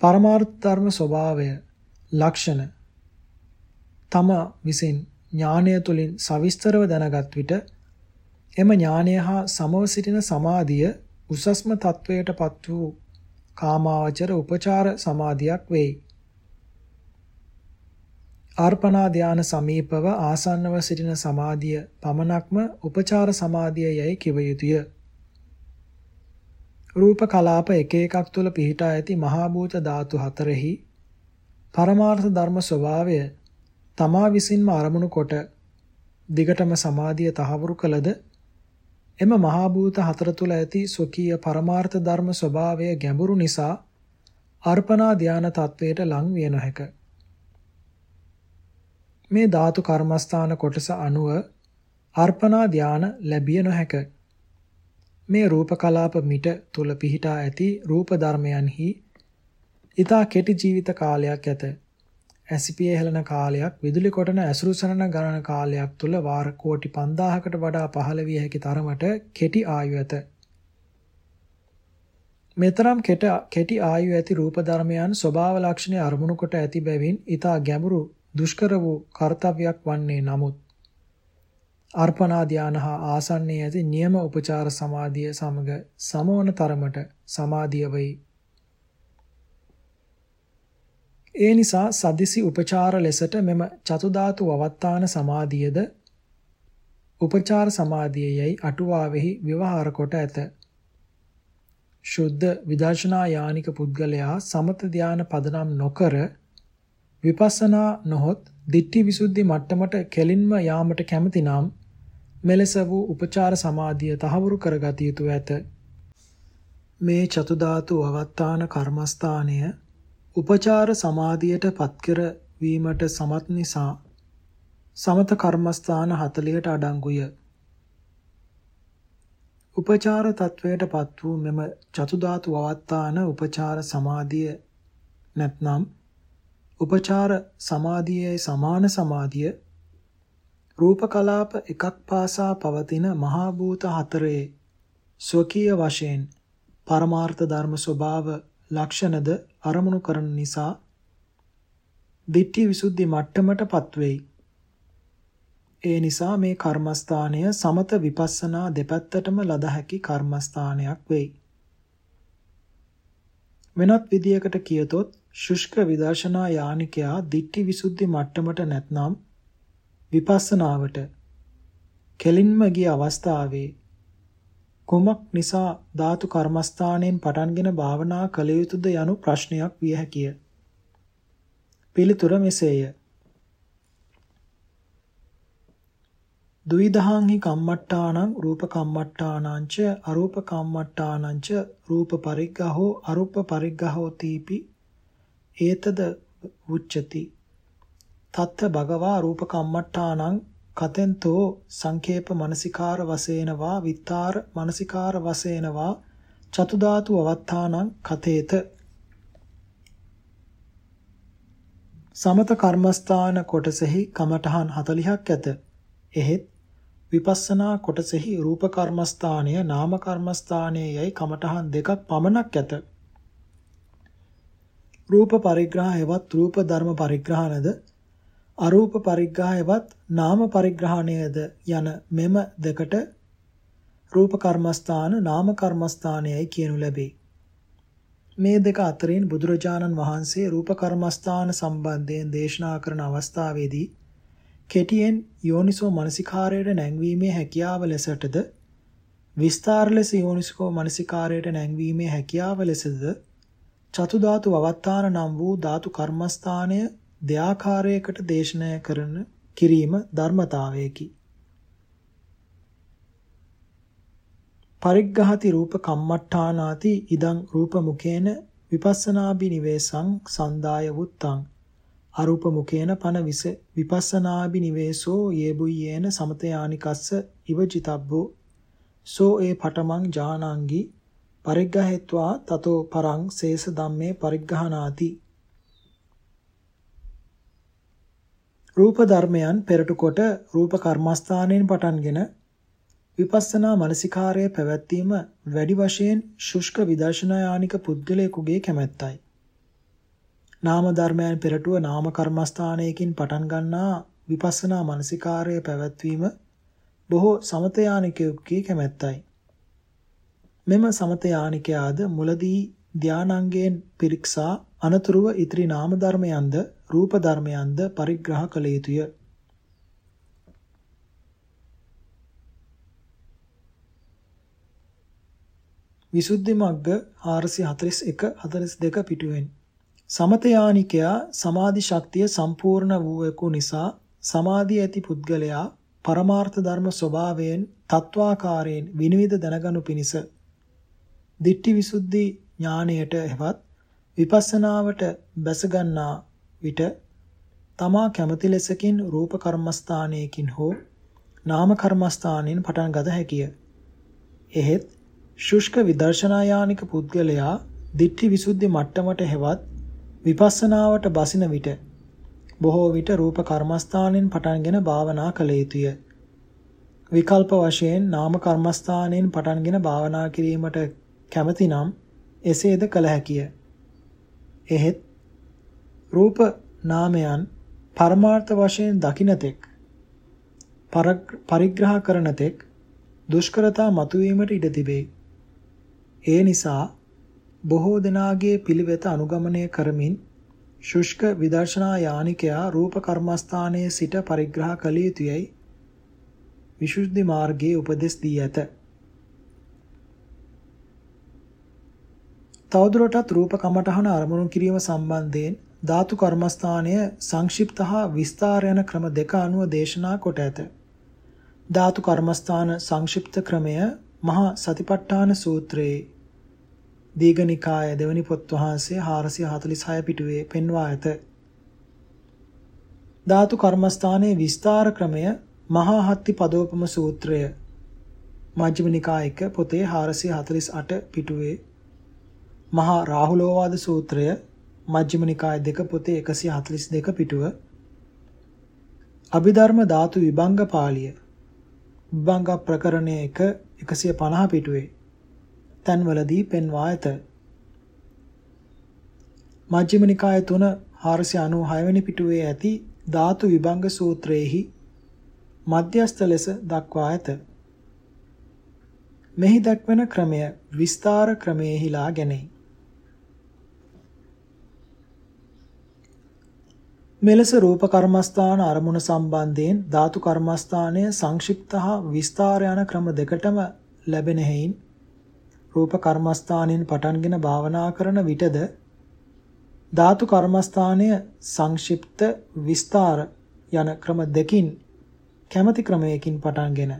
පරමාර්ථ ධර්ම ස්වභාවය ලක්ෂණ තම විසින් ඥානය තුලින් සවිස්තරව දැනගත් විට එම ඥානය හා සමව සිටින සමාධිය උසස්ම තත්වයටපත් වූ කාමාවචර උපචාර සමාධියක් වෙයි. අර්පණා ධාන සමීපව ආසන්නව සිටින සමාධිය පමණක්ම උපචාර සමාධිය යයි කිව යුතුය. රූප කලාප එක එකක් තුල පිහිටා ඇති මහා භූත ධාතු හතරෙහි පරමාර්ථ ධර්ම ස්වභාවය තමා විසින්ම අරමුණු කොට දිගටම සමාධිය තහවුරු කළද එම මහා භූත හතර තුල ඇති ස්වකීය පරමාර්ථ ධර්ම ස්වභාවය ගැඹුරු නිසා අර්පණා ධානා තත්වයට ලං විය නොහැක. මේ ධාතු කර්මස්ථාන කොටස අනුව අර්පණා ධාන ලැබිය නොහැක. මේ රූප කලාප මිට තුල පිහිටා ඇති රූප ධර්මයන්හි ඊතා කෙටි ජීවිත කාලයක් ඇත. ඇසිපිය හෙළන කාලයක් විදුලි කොටන ඇසුරු සරණ ගණන කාලයක් තුල වාර කෝටි 5000කට වඩා පහළ විය හැකි තරමට කෙටි ආයු ඇත. මෙතරම් කෙටි ආයු ඇති රූප ධර්මයන් ස්වභාව ලක්ෂණ අරමුණු කොට ඇති බැවින් ඊතා ගැඹුරු දුෂ්කර වූ කාර්යයක් වන්නේ නමුත් අර්පණා ධාන හා ආසන්නයේ ඇති නියම උපචාර සමාධිය සමග සමෝන තරමට සමාධිය වෙයි. ඒ නිසා සදිසි උපචාර ලෙසට මෙම චතු ධාතු වවත්තාන සමාධියද උපචාර සමාධියයි අටුවාවෙහි විවහාර කොට ඇත. ශුද්ධ විදර්ශනා යානික පුද්ගලයා සමත ධාන පදනම් නොකර විපස්සනා නොහොත් දිට්ඨි විසුද්ධි මට්ටමට කෙලින්ම යාමට කැමති නම් මෙලෙස වූ උපචාර සමාධිය තහවුරු කරගත යුතු ඇත. මේ චතු ධාතු අවත්තාන කර්මස්ථානය උපචාර සමාධියට පත්කර වීමට සමත් නිසා සමත කර්මස්ථාන 40ට අඩංගුය. උපචාර තත්වයට පත් වූ මෙම චතු ධාතු වවත්තාන උපචාර සමාධිය නැත්නම් උපචාර සමාධියේ සමාන සමාධිය රූප කලාප එකක් පාසා පවතින මහා භූත හතරේ ස්වකීය වශයෙන් පරමාර්ථ ධර්ම ස්වභාව ලක්ෂණද අරමුණු කරන නිසා දිට්ඨි විසුද්ධි මට්ටමටපත් වෙයි. ඒ නිසා මේ කර්මස්ථානය සමත විපස්සනා දෙපැත්තටම ලද හැකි කර්මස්ථානයක් වෙයි. වෙනත් විදියකට කියතොත් ශුෂ්ක විදර්ශනා යානිකයා දිට්ඨි විසුද්ධි මට්ටමට නැත්නම් විපස්සනාවට කෙලින්ම ගිය අවස්ථාවේ කුමක් නිසා ධාතු කර්මස්ථානයෙන් පටන්ගෙන භාවනා කළ යුතුද යනු ප්‍රශ්නයක් විය හැකිය. පිළිතුර මෙසේය. දුයිදහංහි කම්මට්ටානං රූප කම්මට්ටානංච අරූප කම්මට්ටානංච රූප පරිග්ගහෝ අරූප පරිග්ගහෝ තීපි ඒතද උච්චති තත්ත භගවා රූප කම්මට්ටානං කතෙන්තෝ සංකේප මනසිකාර වශයෙන්වා විත්තාර මනසිකාර වශයෙන්වා චතු ධාතු අවත්තානං කතේත සමත කර්මස්ථාන කොටසෙහි කමඨහන් 40ක් ඇත. එහෙත් විපස්සනා කොටසෙහි රූප කර්මස්ථානය නාම කර්මස්ථානයයි කමඨහන් දෙකක් පමණක් ඇත. රූප පරිග්‍රහ හෙවත් රූප ධර්ම පරිග්‍රහණද අරූප පරිග්‍රහයවත් නාම පරිග්‍රහණයද යන මෙම දෙකට රූප කර්මස්ථාන නාම කර්මස්ථානයයි කියනු ලැබේ. මේ දෙක අතරින් බුදුරජාණන් වහන්සේ රූප කර්මස්ථාන සම්බන්ධයෙන් දේශනා කරන අවස්ථාවේදී කෙටියෙන් යෝනිසෝ මනසිකාරයට නැංවීමේ හැකියාව ලෙසටද විස්තර ලෙස යෝනිසෝ මනසිකාරයට නැංවීමේ හැකියාව ලෙසද චතු ධාතු අවත්තාන නම් වූ ධාතු කර්මස්ථානය දෙආකාරයකට දේශනය කරන කිරීම ධර්මතාවයකි. පරිග්ගහති රූප කම්මට්ඨානාති ඉදං රූප මුඛේන විපස්සනාබි නිවේසං සන්දාය වුත්තං. අරූප මුඛේන පන විස විපස්සනාබි නිවේසෝ යේබුයේන සමතයානිකස්ස ඉවජිතබ්බෝ සෝ ඒ පඨමං ජානංගි පරිග්ගහෙත්වා තතෝ පරං සේස ධම්මේ පරිග්ගහනාති. රූප ධර්මයන් පෙරට කොට රූප කර්මස්ථානයෙන් පටන්ගෙන විපස්සනා මානසිකාර්යය පැවැත්වීම වැඩි වශයෙන් ශුෂ්ක විදර්ශනා යානික පුද්ගලයෙකුගේ කැමැත්තයි. නාම ධර්මයන් පෙරටුව නාම කර්මස්ථානයකින් පටන් ගන්නා විපස්සනා මානසිකාර්යය පැවැත්වීම බොහෝ සමත යානිකයෙකුගේ කැමැත්තයි. මෙම සමත යානිකයාද මුලදී ධානාංගයෙන් පිරික්සා අනතුරුව ඉතිරි නාම ධර්මයන්ද රූප ධර්මයන්ද පරිග්‍රහ කළ යුතුය. විසුද්ධි මග්ග 441 42 පිටුවෙන් සමතයානිකයා සමාධි ශක්තිය සම්පූර්ණ වූවෙකු නිසා සමාධිය ඇති පුද්ගලයා පරමාර්ථ ධර්ම ස්වභාවයෙන් තත්වාකාරයෙන් විනිවිද දැනගනු පිණිස දිට්ඨි විසුද්ධි ඥාණයට හෙවත් විපස්සනාවට බැස ගන්නා විට තමා කැමති ලෙසකින් රූප කර්මස්ථානයකින් හෝ නාම කර්මස්ථානයෙන් පටන් ගත හැකිය. එහෙත් ශුෂ්ක විදර්ශනා යානික පුද්ගලයා දිට්ඨි විසුද්ධි මට්ටමට හෙවත් විපස්සනාවට බසින විට බොහෝ විට රූප කර්මස්ථානයෙන් පටන්ගෙන භාවනා කළ යුතුය. විකල්ප වශයෙන් නාම කර්මස්ථානයෙන් පටන්ගෙන භාවනා කිරීමට කැමතිනම් එසේද කළ හැකිය. එහෙත් රූප නාමයන් පරමාර්ථ වශයෙන් දකින්නතෙක් පරිග්‍රහ කරනතෙක් දුෂ්කරතා මතුවීමට ඉඩ තිබේ. ඒ නිසා බොහෝ දෙනාගේ පිළිවෙත අනුගමනය කරමින් ශුෂ්ක විදර්ශනා යානිකයා රූප කර්මස්ථානයේ සිට පරිග්‍රහ කළ යුතුයයි විසුද්ධි මාර්ගයේ උපදෙස් දී ඇත. තවදුරටත් රූප කමඨහන අරමුණු කිරීම සම්බන්ධයෙන් ධාතු කර්මස්ථානය සංක්ෂිප්ත හා විස්තාර යන ක්‍රම දෙක අනුව දේශනා කොට ඇත. ධාතු කර්මස්ථාන සංක්ෂිප්ත ක්‍රමය මහා සතිපට්ඨාන සූත්‍රයේ දීඝනිකාය දෙවනි පොත් වහන්සේ 446 පිටුවේ පෙන්වා ඇත. ධාතු කර්මස්ථානයේ විස්තාර ක්‍රමය මහා හත්ති පදෝපම සූත්‍රය මජ්ක්‍ධිම නිකායක පොතේ 448 පිටුවේ මහා රාහුලෝවාද සූත්‍රය මජ්ක්‍ධිම නිකාය දෙක පොතේ 142 පිටුව. අභිධර්ම ධාතු විභංග පාළිය. විභංග ප්‍රකරණය 1 150 පිටුවේ. තන්වලදී පෙන්වා ඇත. මජ්ක්‍ධිම නිකාය 3 496 වෙනි පිටුවේ ඇති ධාතු විභංග සූත්‍රයේහි මධ්‍යස්ථ ලෙස දක්වා ඇත. මෙහි දක්වන ක්‍රමය විස්තාර ක්‍රමයේහිලා ගැනේ. මෙලෙස රූප කර්මස්ථාන අරමුණ සම්බන්ධයෙන් ධාතු කර්මස්ථානය සංක්ෂිප්ත හා විස්තාර යන ක්‍රම දෙකටම ලැබෙන හේයින් රූප කර්මස්ථානයෙන් පටන්ගෙන භාවනා කරන විටද ධාතු කර්මස්ථානය සංක්ෂිප්ත විස්තාර යන ක්‍රම දෙකින් කැමැති ක්‍රමයකින් පටන්ගෙන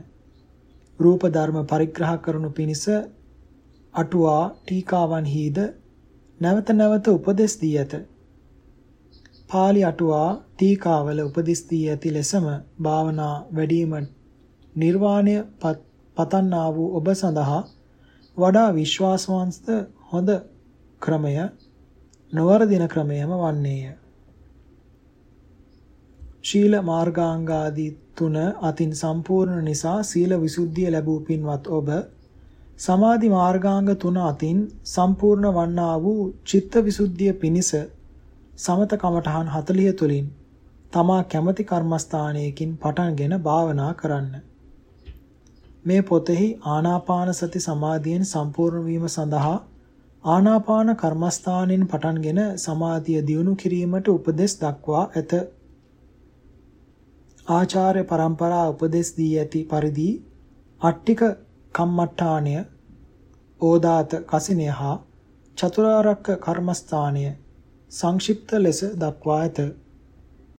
රූප ධර්ම පරිග්‍රහ කරනු පිණිස අටුවා ටීකාවන්හිද නැවත නැවත උපදෙස් දී ඇත. පාලි අටුවා ටීකාවල උපදිස් දී ඇති ලෙසම භාවනා වැඩිම නිර්වාණය පතන්නා වූ ඔබ සඳහා වඩා විශ්වාසවන්ත හොඳ ක්‍රමය නොවරදින ක්‍රමයම වන්නේය. ශීල මාර්ගාංගාදී තුන අතින් සම්පූර්ණ නිසා සීල විසුද්ධිය ලැබූ පින්වත් ඔබ සමාධි මාර්ගාංග තුන අතින් සම්පූර්ණ වන්නා වූ චිත්ත විසුද්ධිය පිණිස සමත කමඨහන් 40 තුලින් තමා කැමති කර්මස්ථානයකින් පටන්ගෙන භාවනා කරන්න. මේ පොතෙහි ආනාපාන සති සමාධියෙන් සම්පූර්ණ වීම සඳහා ආනාපාන කර්මස්ථානෙන් පටන්ගෙන සමාධිය දියුණු කිරීමට උපදෙස් දක්වා ඇත. ආචාර්ය પરම්පරා උපදෙස් දී ඇති පරිදි අට්ටික කම්මට්ටාණය ඕදාත කසිනය හා චතුරාර්යක කර්මස්ථානය සංක්ෂිප්ත ලෙස දක්වා ඇත.